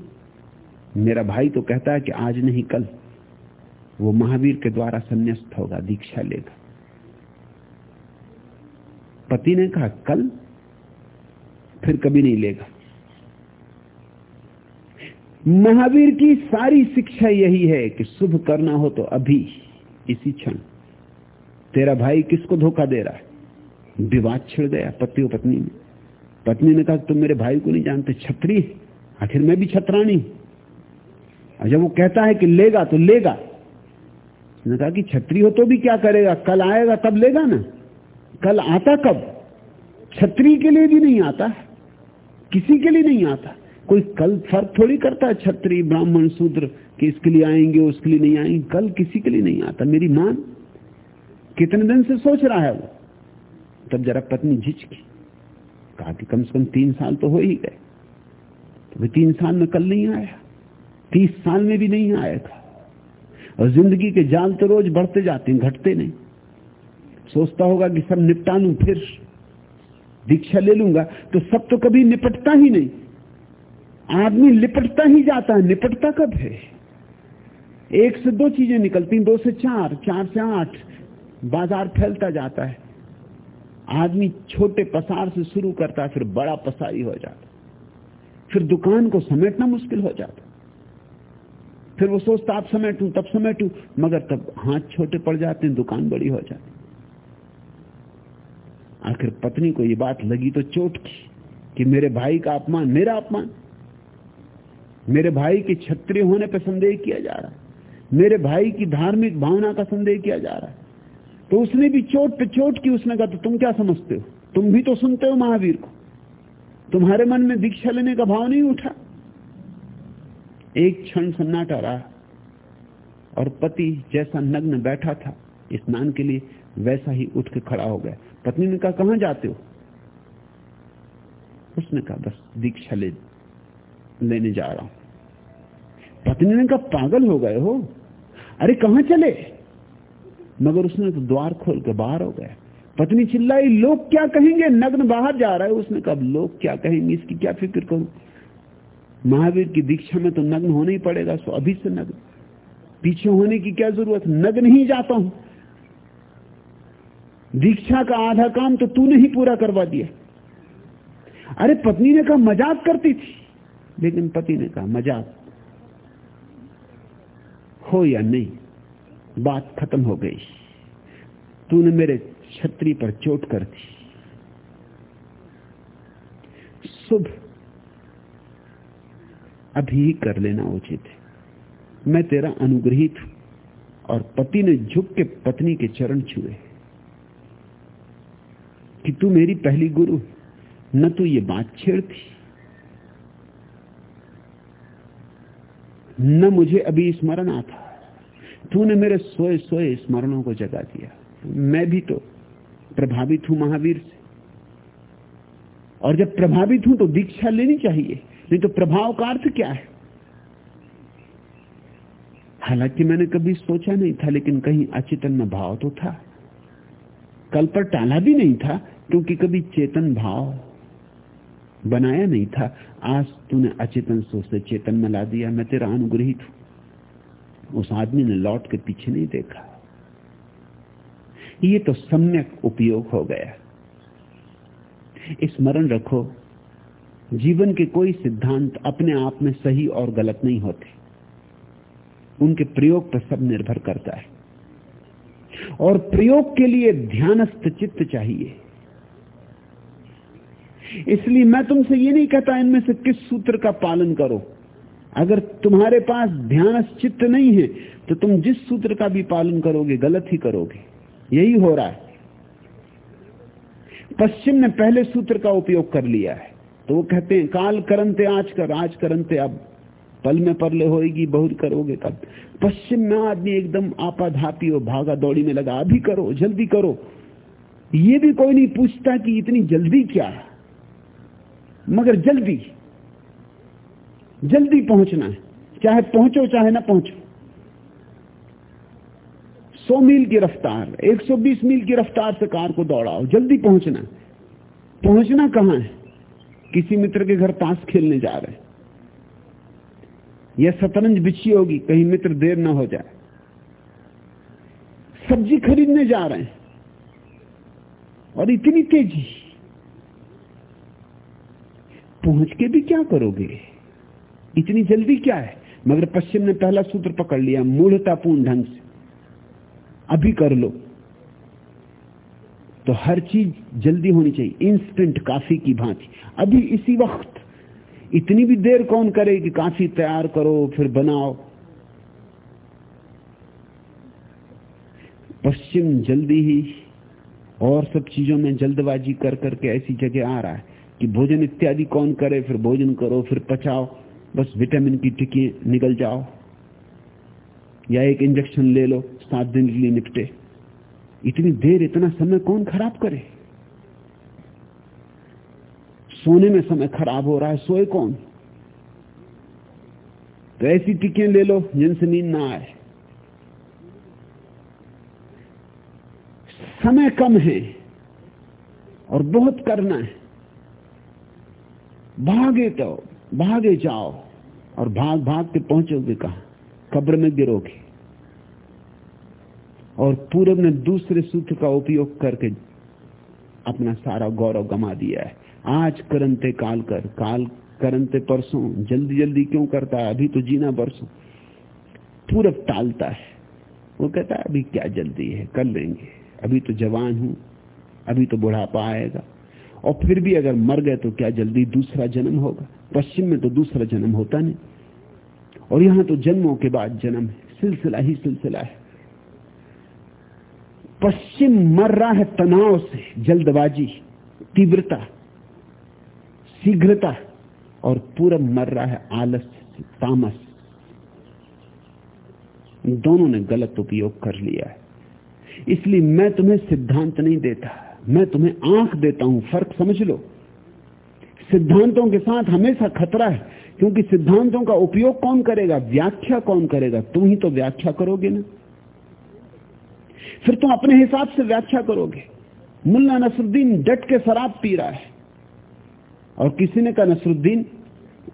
मेरा भाई तो कहता है कि आज नहीं कल। वो महावीर के द्वारा संन्यास्त होगा, दीक्षा लेगा। पति ने कहा, कल फिर कभी नहीं लेगा। महावीर की सारी शिक्षा यही है कि शुभ करना हो तो अभी, इसी क्षण। तेरा भाई किसको धोखा दे रहा है? विवाद छिड़ गया पति और पत्नी में। पत्नी ने कहा, तुम मेरे भाई को नहीं जानते, छत्री आखिर मैं भी छतरानी जब वो कहता है कि लेगा तो लेगा। उसने कहा कि छत्री हो तो भी क्या करेगा? कल आएगा तब लेगा ना? कल आता कब? छत्री के लिए भी नहीं आता। किसी के लिए नहीं आता। कोई कल फ़र्क थोड़ी करता है छत्री ब्राह्मण, शूद्र कि इसके लिए आएँगे, उसके लिए नहीं आएँगे। कल किसी के लिए नहीं आता। मेरी मान, कितने दिन से सोच रहा है वो? तब जरा पत्नी झिझकी। कहा कि कम से कम तीन साल तो हो ही गए। तो तीन साल में कल नहीं आया। तीस साल में भी नहीं आएगा और ज़िंदगी के जाल तो रोज बढ़ते जाते हैं, घटते नहीं। सोचता होगा कि सब निपटा लू फिर। दीक्षा ले लूँगा तो सब तो कभी निपटता ही नहीं। आदमी लिपटता ही जाता है, निपटता कब है? एक से दो चीज़ें निकलती, दो से चार चार से आठ, बाज़ार फैलता जाता है। आदमी छोटे पसार से शुरू करता है, फिर बड़ा पसारी हो जाता फिर दुकान को समेटना मुश्किल हो जाता फिर वो सोचता आप समेटू, तब समेटू। मगर तब हाथ छोटे पड़ जाते हैं, दुकान बड़ी हो जाती आखिर पत्नी को ये बात लगी तो चोट की कि मेरे भाई का अपमान, मेरा अपमान। मेरे भाई के क्षत्रिय होने पर संदेह किया जा रहा है। मेरे भाई की धार्मिक भावना का संदेह किया जा रहा है। तो उसने भी चोट पे चोट की, उसने कहा तो तुम क्या समझते हो? तुम भी तो सुनते हो महावीर को। तुम्हारे मन में दीक्षा लेने का भाव नहीं उठा। एक क्षण सन्नाटा रहा और पति जैसा नग्न बैठा था, स्नान के लिए वैसा ही उठ के खड़ा हो गया। पत्नी ने कहा, कहाँ जाते हो? उसने कहा, बस दीक्षा ले, लेने जा रहा हूँ। पत्नी ने कहा, पागल हो गए हो? अरे कहाँ चले? मगर उसने तो द्वार खोल के बाहर हो गया। पत्नी चिल्लाई, लोग क्या कहेंगे? नग्न बाहर जा रहा है। उसने कहा, लोग क्या कहेंगे? इसकी क्या फ़िक्र करूँ? महावीर की दीक्षा में तो नग्न होना ही पड़ेगा, सो अभी से नग्न। पीछे होने की क्या ज़रूरत? नग्न ही जाता हूँ। दीक्षा का आधा काम तो तूने ही पूरा करवा दिया। अरे, पत्नी ने कहा मज़ाक करती थी, लेकिन पति ने कहा मज़ाक। हो या नहीं, बात खत्म हो गई। तूने मेरे छतरी पर चोट कर दी। शुभ। अभी कर लेना उचित है। मैं तेरा अनुग्रहित हूँ, और पति ने झुक के पत्नी के चरण छुए। कि तू मेरी पहली गुरु न तो ये बात छेड़ती न मुझे अभी स्मरण आता। तूने मेरे सोए सोए स्मरणों को जगा दिया। मैं भी तो प्रभावित हूँ महावीर से। और जब प्रभावित हूँ तो दीक्षा लेनी चाहिए, नहीं तो प्रभाव का अर्थ क्या है? हालाँकि मैंने कभी सोचा नहीं था, लेकिन कहीं अचेतन में भाव तो था। कल पर टाला भी नहीं था, क्योंकि कभी चेतन भाव बनाया नहीं था। आज तूने अचेतन सोच से चेतन में ला दिया, मैं तेरा अनुग्रहित हूँ। उस आदमी ने लौट के पीछे नहीं देखा। ये तो सम्यक उपयोग हो गया। स्मरण रखो, जीवन के कोई सिद्धांत अपने आप में सही और गलत नहीं होते। उनके प्रयोग पर सब निर्भर करता है। और प्रयोग के लिए ध्यानस्थ चित्त चाहिए। इसलिए मैं तुमसे ये नहीं कहता इनमें से किस सूत्र का पालन करो। अगर तुम्हारे पास ध्यान चित्त नहीं है तो तुम जिस सूत्र का भी पालन करोगे, गलत ही करोगे। यही हो रहा है। पश्चिम ने पहले सूत्र का उपयोग कर लिया है। तो वो कहते हैं, काल करनते आज कर, आज करनते अब। पल में परले होएगी बहुत करोगे तब पश्चिम में आदमी एकदम आपाधापी और भागा दौड़ी में लगा, अभी करो, जल्दी करो। ये भी कोई नहीं पूछता कि इतनी जल्दी क्या है। मगर जल्दी जल्दी पहुँचना है। चाहे पहुंचो, चाहे ना पहुंचो। 100 मील की रफ्तार 120 मील की रफ्तार से कार को दौड़ाओ, जल्दी पहुँचना। पहुँचना कहाँ है? किसी मित्र के घर ताश खेलने जा रहे या शतरंज बिछी होगी, कहीं मित्र देर ना हो जाए। सब्ज़ी खरीदने जा रहे हैं, और इतनी तेज़ी। पहुँच के भी क्या करोगे? इतनी जल्दी क्या है? मगर पश्चिम ने पहला सूत्र पकड़ लिया, मूढ़तापूर्ण ढंग से। अभी कर लो। तो हर चीज़ जल्दी होनी चाहिए। इंस्टेंट काफ़ी की भांति। अभी इसी वक्त इतनी भी देर कौन करे कि काफ़ी तैयार करो, फिर बनाओ। पश्चिम जल्दी ही और सब चीज़ों में जल्दबाजी कर करके ऐसी जगह आ रहा है कि भोजन इत्यादि कौन करे, फिर भोजन करो, फिर पचाओ, बस विटामिन की टिकी निकल जाओ। या एक इंजेक्शन ले लो, सात दिन के लिए निपटे। इतनी देर, इतना समय कौन खराब करे? सोने में समय खराब हो रहा है, सोए कौन? तो ऐसी टिकियाँ ले लो, जिनसे नींद ना आए। समय कम है और बहुत करना है। भागे तो भागे जाओ और भाग भाग के पहुंचोगे कहा? कब्र में गिरोगे। और पूरब ने दूसरे सूत्र का उपयोग करके अपना सारा गौरव गमा दिया है। आज करंते काल कर, काल करंते परसों जल्दी जल्दी क्यों करता है? अभी तो जीना बरसों। पूरब टालता है। वो कहता है, अभी क्या जल्दी है, कर लेंगे। अभी तो जवान हूँ, अभी तो बुढ़ापा आएगा। और फिर भी अगर मर गए तो क्या जल्दी दूसरा जन्म होगा? पश्चिम में तो दूसरा जन्म होता नहीं। और यहाँ तो जन्मों के बाद जन्म है। सिलसिला ही सिलसिला है। पश्चिम मर रहा है तनाव से, जल्दबाजी, तीव्रता, शीघ्रता, और पूरब मर रहा है आलस, तामस। दोनों ने गलत उपयोग कर लिया है। इसलिए मैं तुम्हें सिद्धांत नहीं देता, मैं तुम्हें आँख देता हूँ, फ़र्क समझ लो। सिद्धांतों के साथ हमेशा खतरा है, क्योंकि सिद्धांतों का उपयोग कौन करेगा? व्याख्या कौन करेगा? तुम ही तो व्याख्या करोगे ना। फिर तुम अपने हिसाब से व्याख्या करोगे। मुल्ला नसरुद्दीन डट के शराब पी रहा है। और किसी ने कहा, नसरुद्दीन,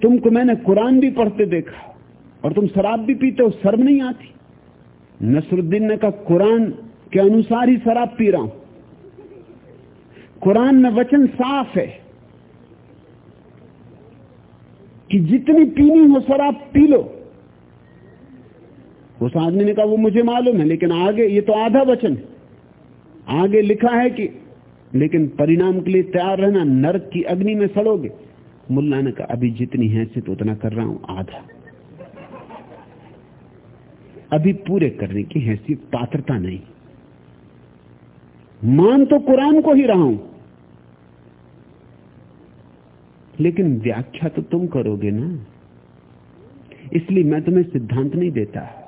तुमको मैंने कुरान भी पढ़ते देखा और तुम शराब भी पीते हो, शर्म नहीं आती? नसरुद्दीन ने कहा, कुरान के अनुसार ही शराब पी रहा हूँ। कुरान में वचन साफ़ है कि जितनी पीनी हो शराब पी लो। उस आदमी ने कहा, वो मुझे मालूम है, लेकिन आगे, ये तो आधा वचन है। आगे लिखा है कि, लेकिन परिणाम के लिए तैयार रहना, नरक की अग्नि में सड़ोगे। मुल्ला ने कहा, अभी जितनी हैसियत उतना कर रहा हूँ, आधा। अभी पूरे करने की हैसियत, पात्रता नहीं। मान तो कुरान को ही रहा हूँ, लेकिन व्याख्या तो तुम करोगे ना। इसलिए मैं तुम्हें सिद्धांत नहीं देता।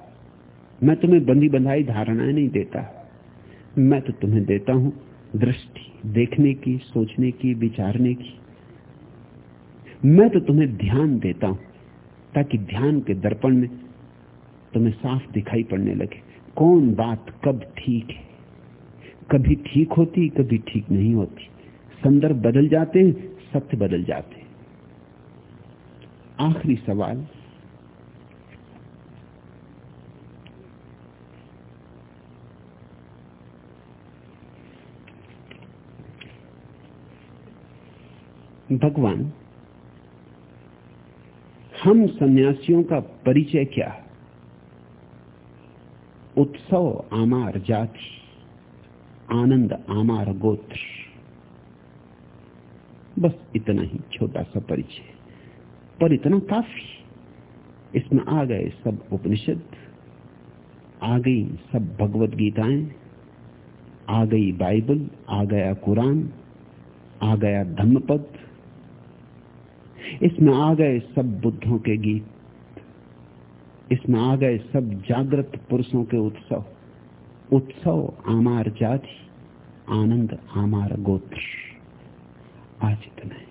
मैं तुम्हें बंदी बंधाई धारणाएँ नहीं देता। मैं तो तुम्हें देता हूँ दृष्टि, देखने की, सोचने की, विचारने की। मैं तो तुम्हें ध्यान देता हूँ, ताकि ध्यान के दर्पण में तुम्हें साफ़ दिखाई पड़ने लगे। कौन बात कब ठीक है? कभी ठीक होती, कभी ठीक नहीं होती। संदर्भ बदल जाते हैं, सत्य बदल जाते हैं। आखिरी सवाल भगवान, हम सन्यासियों का परिचय क्या? उत्सव आमार जाति, आनंद आमार गोत्र। बस इतना ही छोटा सा परिचय। पर इतना काफ़ी। इसमें आ गए सब उपनिषद, आ गई सब भगवत गीताएँ, आ गई बाइबल, आ गया कुरान, आ गया धम्मपद इसमें आ गए सब बुद्धों के गीत। इसमें आ गए सब जागृत पुरुषों के उत्सव। उत्सव आमार जाति, आनंद आमार गोत्र। आज इतना है।